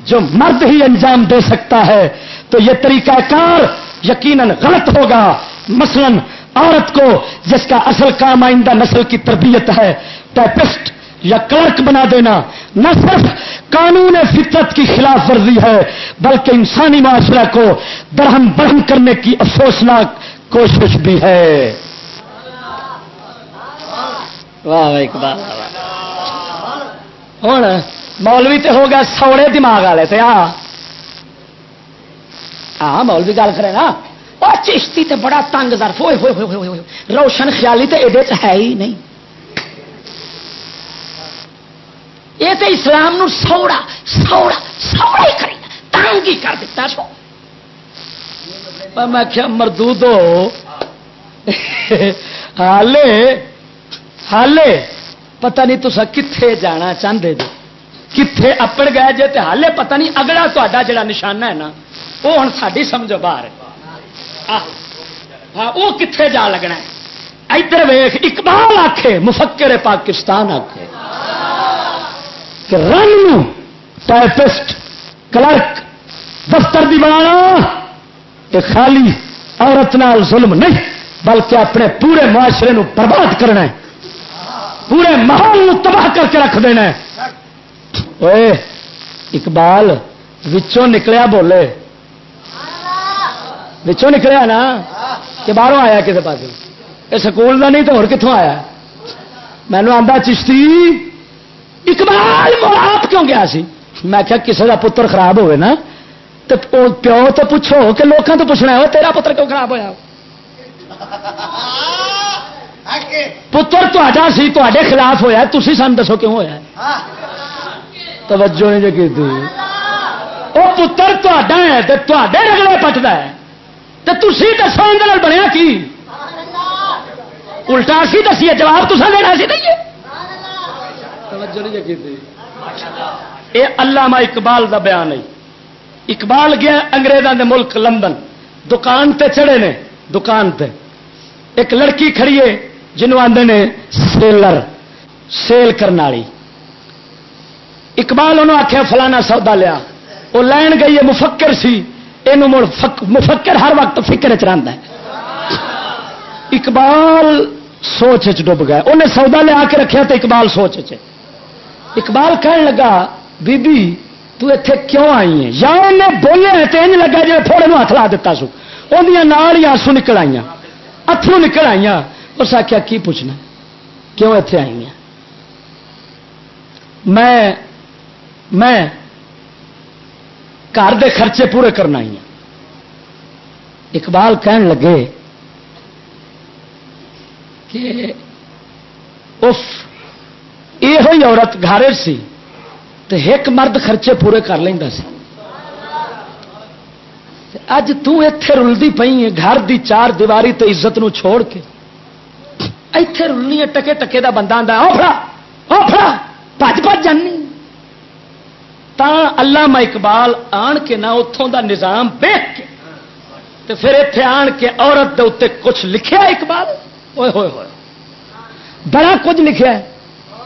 جو مرد ہی انجام دے سکتا ہے، تو یہ طریقہ کار یقیناً غلط ہوگا۔ مثلا عورت کو جس کا اصل کام آئندہ نسل کی تربیت ہے ٹائپسٹ یا کلرک بنا دینا، نہ صرف قانون فطرت کی خلاف ورزی ہے، بلکہ انسانی معاشرہ کو درہم برہم کرنے کی افسوسناک کوشش بھی ہے۔ واہ واہ۔ اقبال ہوں مولوی تو ہو گیا سوڑے دماغ والے تھے ہاں۔ ہاں مولوی گل کرے نا۔ اور چشتی تے بڑا تنگ ظرف۔ ہوئے ہوئے ہوئے ہوئے روشن خیالی تو یہ ہے ہی نہیں۔ یہ تو اسلام نو سوڑا سوڑا سوڑا ہی کری، تنگ ہی کر دیتا سو۔ میں کیا مردو دو ہالے ہالے پتہ نہیں تسا کتنے جانا چاہتے جی کتنے اپڑ گئے جی ہالے پتہ نہیں اگلا تا جڑا نشانہ ہے نا وہ ہوں ساری سمجھو باہر ہاں وہ کتنے جا لگنا ہے ادھر ویخ اقبال آخے مفکر پاکستان آخے کہ رنگ ٹائپسٹ کلرک دفتر بھی بنانا یہ خالی عورت نال ظلم نہیں بلکہ اپنے پورے معاشرے نو برباد کرنا ہے پورے ماحول تباہ کر کے رکھ دینا ہے۔ اے اقبال، وچوں نکلیا بولے۔ وچوں نکلیا نا کہ باہروں آیا کسی پاس یہ سکول کا نہیں تو کتوں آیا؟ مینو آتا چشتی، اقبال آپ کیوں گیا سی؟ میں کیا کسی کا پتر خراب ہوئے نا تو پیو تو پوچھو کہ لوگوں تو پوچھنا ہے تیرا پتر کیوں خراب ہوا پتر تا سی تے خلاف ہوا تھی سن دسو کیوں ہوا توجہ نہیں جی کی وہ پتر تا ہے تو رگڑے پٹتا ہے۔ تو تھی دسو اندر بنیا کی؟ الٹا سی دسیے جواب تو دینا سی دئیے۔ یہ علامہ اقبال کا بیان ہے۔ اقبال گیا انگریزوں کے ملک لندن۔ دکان تے چڑھے نے دکان تے۔ ایک لڑکی کھڑی ہے۔ جنوب آدھے نے سیلر، سیل کرنے والی۔ اقبال انہوں آخیا فلانا سودا لیا۔ وہ لین گئی ہے، مفکر سی۔ یہ مفکر ہر وقت فکر چ ہے۔ اقبال سوچ ڈب گیا۔ انہیں سودا لیا کے رکھا تو اقبال سوچ چ اقبال کہنے لگا بی بی تو اتے کیوں آئی ہے یا انہیں بولے تو ان لگا جی تھوڑے ہاتھ لا دیتا سو اندیاں نال ہی آنسو نکل آئی اترو نکل آئی اس آخیا کی پوچھنا؟ کیوں اتے آئی ہیں؟ میں میں گھر دے خرچے پورے کرنا ہی ہیں۔ اقبال کہن لگے کہ اف یہ عورت گھر سی تو ایک مرد خرچے پورے کر لینا سی۔ اج تے رلتی پی ہے گھر دی چار دیواری تو عزت نو چھوڑ کے۔ اتے رلنی ہے ٹکے ٹکے دا بندہ آتا اوپڑا اوپڑا بج بج جانی اللہ اقبال آن کے نہ اتوں دا نظام دیکھ کے تو پھر اتے آن کے عورت دے اتنے کچھ لکھیا اقبال ہوئے ہوئے ہوئے بڑا کچھ لکھیا ہے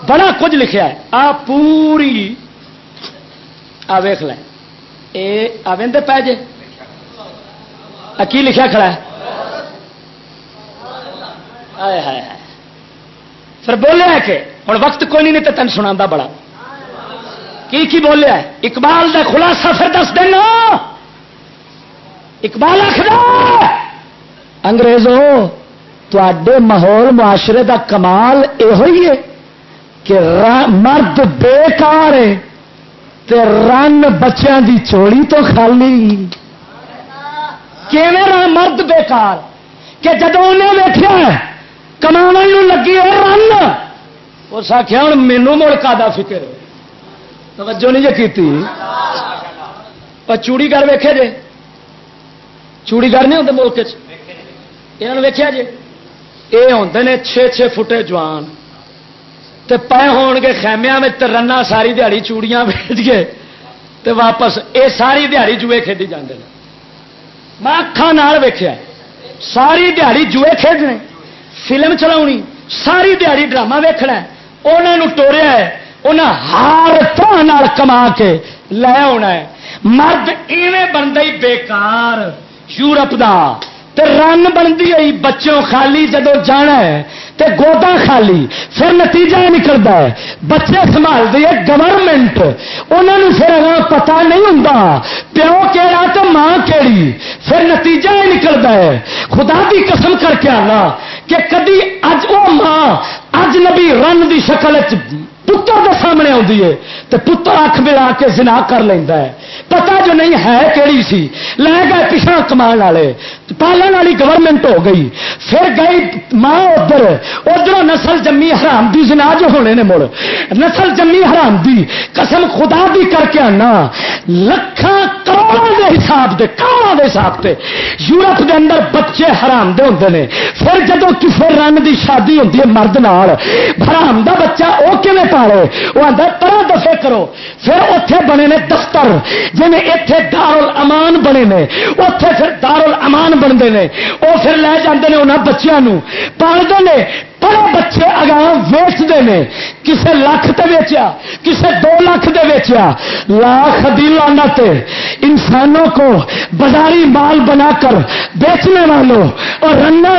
بڑا کچھ لکھیا ہے آ پوری آ ویخ لیں یہ پی جے کی لکھا کھڑا ہے آئے ہائے پھر بولے کہ ہوں وقت کوئی نہیں تو تین سنا بڑا۔ کی کی بولیا اقبال کا خلاصہ پھر دس دینا۔ اقبال آخر انگریزوں تے ماحول معاشرے دا کمال یہ ہے کہ مرد بےکار رن بچیاں دی چوڑی تو خالی مرد بےکار کہ جدو انہیں ویٹیا کما لگی ہے رن۔ اس آخیا ہوں مینو ملکا دا فکر۔ توجہ نہیں جی کی چوڑی گھر ویکھے جے۔ چوڑی گھر نہیں ہوتے ملک یہ ویکیا جی یہ ہوتے نے چھ چھ فٹے جوان۔ تے پے ہون گے خیمیا میں رنا ساری دیہڑی چوڑیاں بھیج گئے تے واپس اے ساری دیہڑی جوئے کھیڈی جاندے میں اکھان ویخیا ساری دیہڑی جوئے کھیڈنے۔ فلم چلا ساری دیہڑی ڈرامہ ویکھنا انہوں ٹوریا ہے انہیں ہار تو کما کے لے آنا ہے۔ مرد ایویں بنتا ہی بےکار یورپ دا۔ تے رن بنتی آئی بچوں خالی جدو جانا ہے، تے گودا خالی۔ پھر نتیجہ نکلتا ہے۔ بچے سنبھال دی گورنمنٹ انہوں نے پھر اگر پتا نہیں ہوں پیو کہڑا تو ماں کہڑی پھر نتیجہ یہ نکلتا ہے۔ خدا کی قسم کر کے آنا۔ کہ کدی اج وہ ماں اج نبی رن کی شکل پتر کے سامنے آتی ہے تو پتر اکھ ملا کے زنا کر لینا ہے۔ پتا جو نہیں ہے کہڑی سی۔ لے گئے پچھا کما والے۔ پالن والی گورنمنٹ ہو گئی۔ پھر گئی ماں ادھر۔ ادھر نسل جمی حرام دی، زنا جو ہونے نے مڑ۔ نسل جمی حرام دی۔ قسم خدا دی کر کے آنا۔ لکھان کروڑوں کے حساب سے کروڑوں کے حساب سے یورپ کے اندر بچے حرام دے ہوتے ہیں پھر جدو کسی رن دی شادی ہوتی ہے مرد نال حرام دا بچہ وہ کھے پالے، وہ آدھا طرح دفے کرو۔ پھر اتے بنے نے دفتر جی اتے دار امان بنے نے اتے پھر دار امان بنتے ہیں وہ پھر لے جانے نے انہوں بچوں پالتے ہیں پر بچے، اگاں ویچتے ہیں کسے لاکھ تے ویچیا، کسے دو لاکھ دے ویچیا۔ لاکھ دی لانت انسانوں کو بازاری مال بنا کر بیچنے والوں اور رنا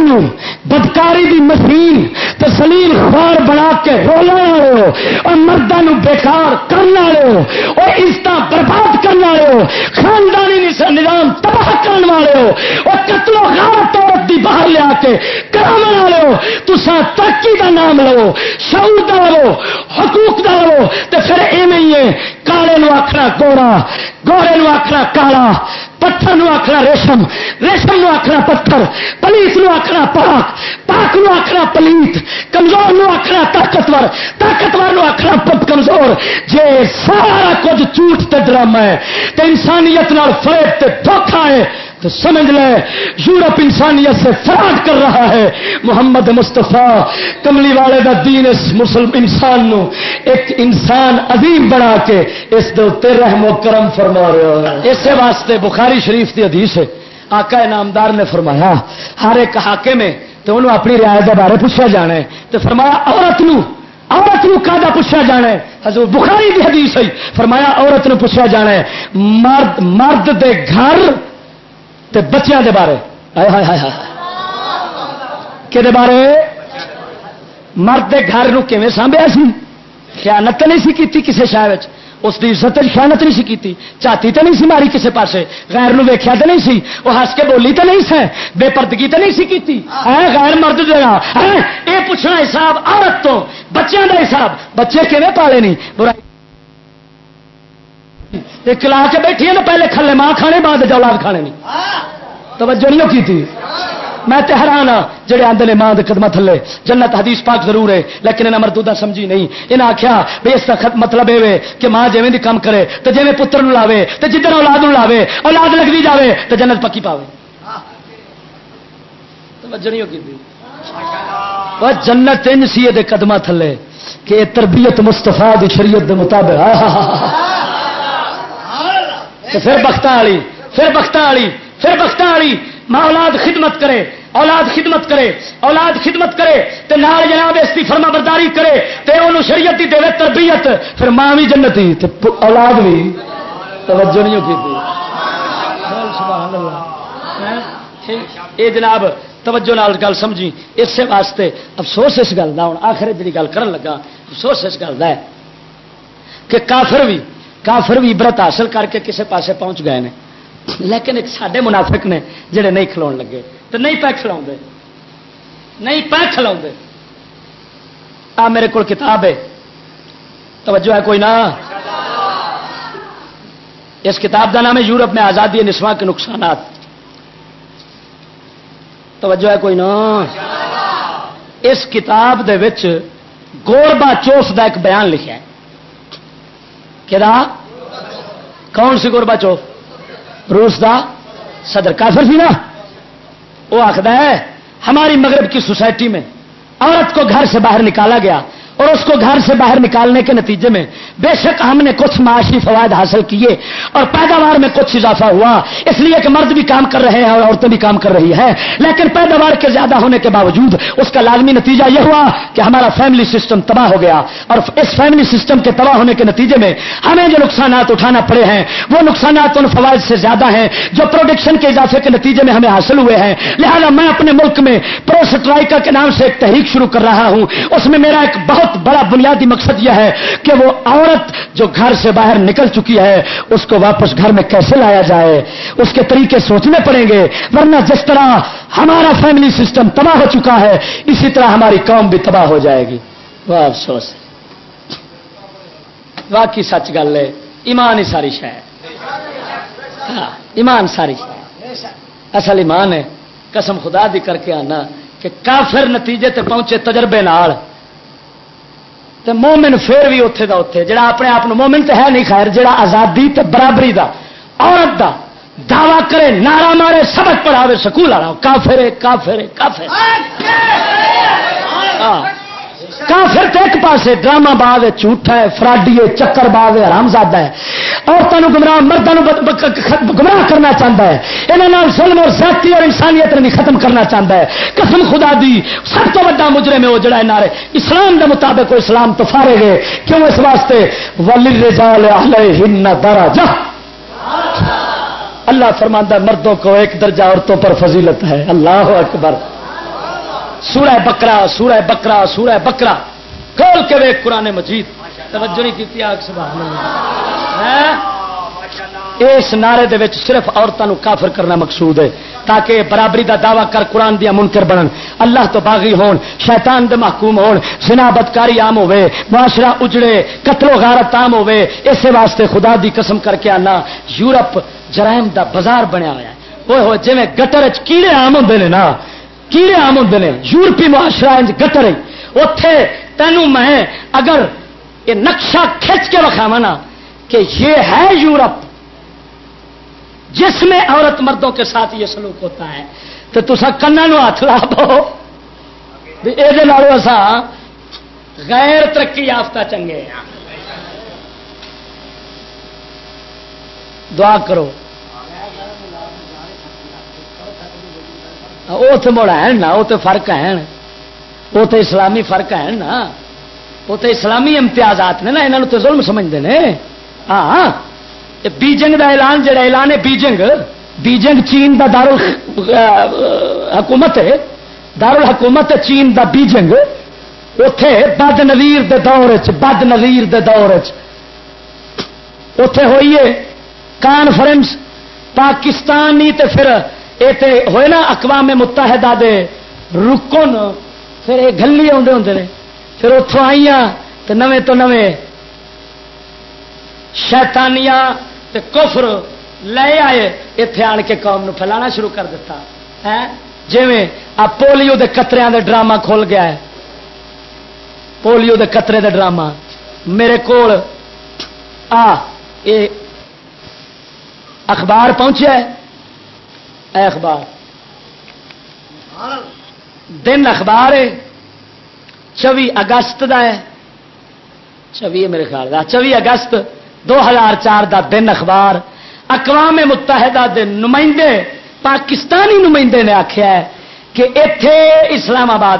بدکاری دی مشین تسلیل خوار بنا کے رولا والے ہو اور مردوں بےکار کرنے والے ہو اور عزت برباد کرنے والے ہو خاندانی نظام تباہ کرنے والے ہو اور قتل و غارت عورت دی باہر لیا کے کرانے والے ہو تو ترقی کا نام لو شعور کا لو، حقوق کا لو تو پھر ایویں ہی ہے، کالے نو آخنا گوڑا، گوڑے نو آخنا کالا، پتھر نو آخنا ریشم ریشم نو آخنا پتھر، پلیت نو آخنا پاک پاک نو آخنا پلیت، کمزور نو آخنا طاقتور طاقتور نو آخنا پت کمزور۔ جے سارا کچھ جھوٹ تے ڈرامہ ہے، تے انسانیت نال فریب تے دھوکھا ہے تو سمجھ لے، یورپ انسانیت سے فراڈ کر رہا ہے۔ محمد مستفا کملی والے کا دین اس مسلم انسان نو ایک انسان عظیم بنا کے اس دے رحم و کرم فرما رہا ہے۔ اسی واسطے بخاری شریف کی حدیث ہے۔ آقا نامدار نے فرمایا، ہر ایک حاکے میں تو انہوں اپنی رعایت کے بارے پوچھا جانا ہے۔ تو فرمایا، عورت نو عورت نو کا پوچھا جانا ہے۔ حضور بخاری کی حدیث ہے۔ فرمایا، عورت نو پوچھا جانا ہے، مرد مرد دے گھر تے بچیاں دے بارے۔ کہ بارے؟ مرد کے گھر کیون سانبیا سی؟ خیانت نہیں سی کیتی کسی شہر اس کی عزت خیانت نہیں سی کیتی۔ چاتی تو نہیں سی ماری کسی پاسے۔ غیر نو ویخیا تو نہیں سی۔ وہ ہس کے بولی تو نہیں سہ۔ بے پردگی تو نہیں سی کیتی۔ اے غیر مرد دے یہ پوچھنا حساب عورت تو۔ بچوں کا حساب۔ بچے کیون پالے نہیں؟ برائی کلا کے بیٹھی ہے نا پہلے کھلے، ماں کھانے بعد اولاد کھانے نہیں۔ توجہ نہیں کی تھی؟ میں تو حیران ہاں جڑے آدھے ماں کے قدم تھلے۔ جنت حدیث پاک ضرور ہے، لیکن انہیں مردودہ سمجھی نہیں۔ انہیں آخیا بھی اس کا مطلب یہ کہ ماں جی بھی کام کرے تو جی پتر لاوے تو جدھر اولاد لاوے، اولاد لگتی جاوے تو جنت پکی پاوے۔ توجہ نہیں کی وہ جنت ان سی قدم تھلے، کہ تربیت مستفا دی شریعت دے مطابق۔ تو پھر بخت والی پھر بخت والی پھر بخت والی ماں اولاد خدمت کرے اولاد خدمت کرے اولاد خدمت کرے تے نال جناب اس کی فرما برداری کرے تے انہوں شریعت کی دے تربیت۔ پھر ماں بھی جنتی تے اولاد بھی توجہ نہیں کی اے جناب توجہ نال گل سمجھی۔ اس واسطے افسوس اس گل کا ہوں آخر جی گل کرن لگا افسوس اس گل کا ہے کہ کافر بھی کافر بھی عبرت حاصل کر کے کسی پاسے پہنچ گئے ہیں لیکن ایک سڈے منافق نے جڑے نہیں کھلو لگے تو نہیں پہ کھلا نہیں پہ کھلا آ، میرے کو کتاب ہے۔ توجہ ہے کوئی نہ اس کتاب کا نام ہے یورپ میں آزادی نسواں کے نقصانات۔ توجہ ہے کوئی نہ اس کتاب دے وچ گوربا چوف دا ایک بیان لکھا ہے۔ کہ کون سی گربا چو؟ روس دا صدر کافر سی نا؟ وہ آخر ہے، ہماری مغرب کی سوسائٹی میں عورت کو گھر سے باہر نکالا گیا۔ اور اس کو گھر سے باہر نکالنے کے نتیجے میں بے شک ہم نے کچھ معاشی فوائد حاصل کیے اور پیداوار میں کچھ اضافہ ہوا۔ اس لیے کہ مرد بھی کام کر رہے ہیں اور عورتیں بھی کام کر رہی ہیں۔ لیکن پیداوار کے زیادہ ہونے کے باوجود اس کا لازمی نتیجہ یہ ہوا کہ ہمارا فیملی سسٹم تباہ ہو گیا۔ اور اس فیملی سسٹم کے تباہ ہونے کے نتیجے میں ہمیں جو نقصانات اٹھانا پڑے ہیں، وہ نقصانات ان فوائد سے زیادہ ہیں جو پروڈکشن کے اضافے کے نتیجے میں ہمیں حاصل ہوئے ہیں۔ لہذا میں اپنے ملک میں پروسٹرائکا کے نام سے ایک تحریک شروع کر رہا ہوں۔ اس میں میرا ایک بہت بہت بڑا بنیادی مقصد یہ ہے کہ وہ عورت جو گھر سے باہر نکل چکی ہے، اس کو واپس گھر میں کیسے لایا جائے؟ اس کے طریقے سوچنے پڑیں گے۔ ورنہ جس طرح ہمارا فیملی سسٹم تباہ ہو چکا ہے، اسی طرح ہماری قوم بھی تباہ ہو جائے گی۔ وہ افسوس۔ واقعی سچ گل ہے۔ ایمان ہی ساری شہ ہاں ایمان ساری شہ اصل ایمان ہے۔ قسم خدا دی کر کے آنا کہ کافر نتیجے تے پہنچے تجربے نال۔ تو مومن پھر بھی اتے دا اتے جڑا اپنے آپ مومن تو ہے نہیں خیر، جڑا آزادی تے برابری دا، عورت دا، دعوی کرے، نعرہ مارے، سبق پڑھاوے، سکول والا کافر کافر کافر ہاں کافر تو ایک پاسے ڈرامہ باز ہے، جھوٹا ہے، فراڈی ہے، چکر باز ہے آرام زیادہ ہے عورتوں گمراہ مردوں گمراہ کرنا چاہتا ہے۔ یہاں ظلم اور زیادتی اور انسانیت بھی ختم کرنا چاہتا ہے۔ قسم خدا دی، سب تو وا مجرے میں وہ جڑا نارے اسلام کے مطابق وہ اسلام تو فارے گئے کیوں اس واسطے؟ ولی اللہ فرماندہ مردوں کو ایک درجہ عورتوں پر فضیلت ہے۔ اللہ اکبر۔ سورہ بکرا سورہ بکرا سورہ بکرا کھول کے وے قرآن مجید۔ توجہ نہیں کی ہاں؟ اس نعرے دے وچ صرف عورتوں کافر کرنا مقصود ہے، تاکہ برابری دا دعوی کر قرآن دیا منکر بنن۔ اللہ تو باغی ہون، شیطان دے محکوم ہون سنا بدکاری عام ہوے معاشرہ اجڑے، قتل و غارت عام ہوے اسی واسطے خدا دی قسم کر کے آنا، یورپ جرائم دا بازار بنیا ہوا ہے۔ وہ جی گٹر کیڑے عام ہوں نا کیڑے آم ہوں نے؟ یورپی معاشرہ گٹر اتے تینوں میں اگر یہ نقشہ کھچ کے وکھاوا نا کہ یہ ہے یورپ، جس میں عورت مردوں کے ساتھ یہ سلوک ہوتا ہے، تو تصا کنا ہاتھ لا پو یہ غیر ترقی یافتہ چنگے دعا کرو۔ وہ تو مڑ ہے نا، وہ تو فرق ہے وہ تو اسلامی فرق ہے نا۔ وہ تو اسلامی امتیازات نے نا یہاں تو ظلم سمجھتے ہیں ہاں بیجنگ دا اعلان، جڑا اعلان ہے بیجنگ بیجنگ چین دا دار حکومت ہے۔ دار الحکومت چین دا بیجنگ اتے بد نویر دے دور چ بد نویر دے دور اتے ہوئی ہے کانفرنس، پاکستانی تے پھر یہ ہوئے نا اقوام متحدہ دے رکن، پھر یہ گلی آدھے ہوں نے، پھر اتوں آئی تو نویں تو نویں شیتانیا کفر لے آئے اتے آن کے قوم پھیلانا شروع کر دیتا ہے جی آ پولیو دے قطرے دے ڈرامہ کھول گیا ہے۔ پولیو دے قطرے دے ڈرامہ۔ میرے کول آ اخبار پہنچا ہے۔ اے اخبار۔ دن اخبار ہے، چوبی اگست دا ہے۔ چوی میرے خیال کا چوی اگست دو ہزار چار دا دن اخبار۔ اقوام متحدہ دے نمائندے، پاکستانی نمائندے نے آخیا ہے کہ اتے اسلام آباد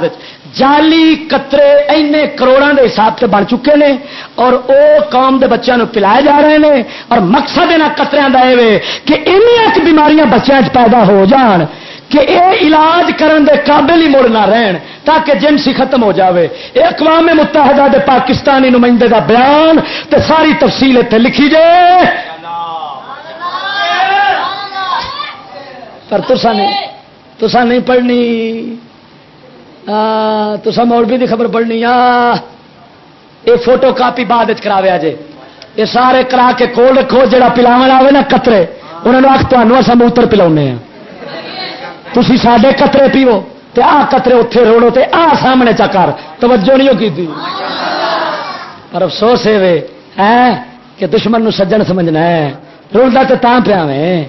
جالی قطرے اینے کروڑوں کے حساب سے بن چکے ہیں اور وہ قوم کے بچوں پلائے جا رہے ہیں اور مقصد یہاں قطرے کا یہ کہ بیماریاں بچوں پیدا ہو جان کہ اے علاج کرن دے قابل ہی مڑ نہ رہن تاکہ جنسی ختم ہو جاوے۔ اے اقوام متحدہ دے پاکستانی نمائندے دا بیان تے ساری تفصیل اتنے لکھی جائے پر تسا نہیں تسا نہیں پڑھنی۔ تسا مولوی دی خبر پڑھنی آ۔ یہ فوٹو کاپی بعد کرا جے یہ سارے کرا کے کول رکھو جا پلاو آئے نا قطرے انہوں نے آخ تمہوں اصا موتر پلا تھی سڈے قطرے پیو، تے آ قطرے اتے روڑو تے آ سامنے چکر توجہ نہیں کی پر افسوس ہے کہ دشمن نو سجن سمجھنا ہے۔ روڈا تو پیا میں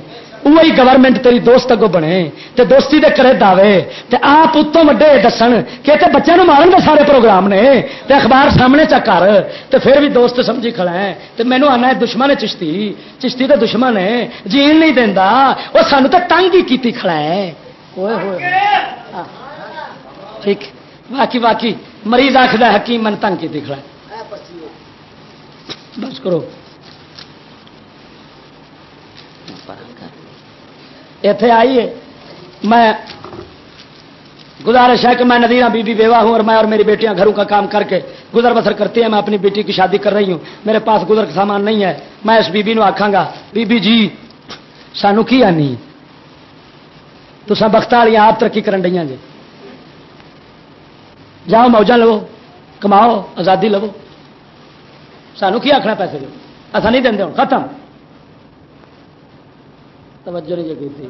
وہی گورنمنٹ تیری دوست اگوں بنے، تے دوستی دے کرے دعوے، تے آپ اتوں وڈے دسن کہ تے بچوں مارن دے سارے پروگرام نے، تے اخبار سامنے چکر تے پھر بھی دوست سمجھی کھڑا ہے، تے مینو آنا ہے دشمن چشتی چشتی تے دشمن ہے جین نہیں دینا وہ سانو تے تنگ ہی کیتی کھڑا ہے۔ ہاں۔ ٹھیک۔ باقی باقی مریض آخر حکیم من تنگ کی کھڑا ہے۔ بس کرو۔ اتے آئیے۔ میں گزارش ہے کہ میں ندیرہ بی بی بیوہ ہوں اور میں اور میری بیٹیاں گھروں کا کام کر کے گزر بسر کرتی ہیں، میں اپنی بیٹی کی شادی کر رہی ہوں۔ میرے پاس گزر کا سامان نہیں ہے۔ میں اس بی بی نو گا بی بی جی سانو کی آنی؟ تو سب بخت والی آپ ترقی کرن ڈیاں جی۔ جاؤ، موجہ لو، کماؤ، آزادی لو۔ سانو کی آخنا پیسے دو ایسا نہیں دیں ختم۔ توجہ نہیں جی تھی۔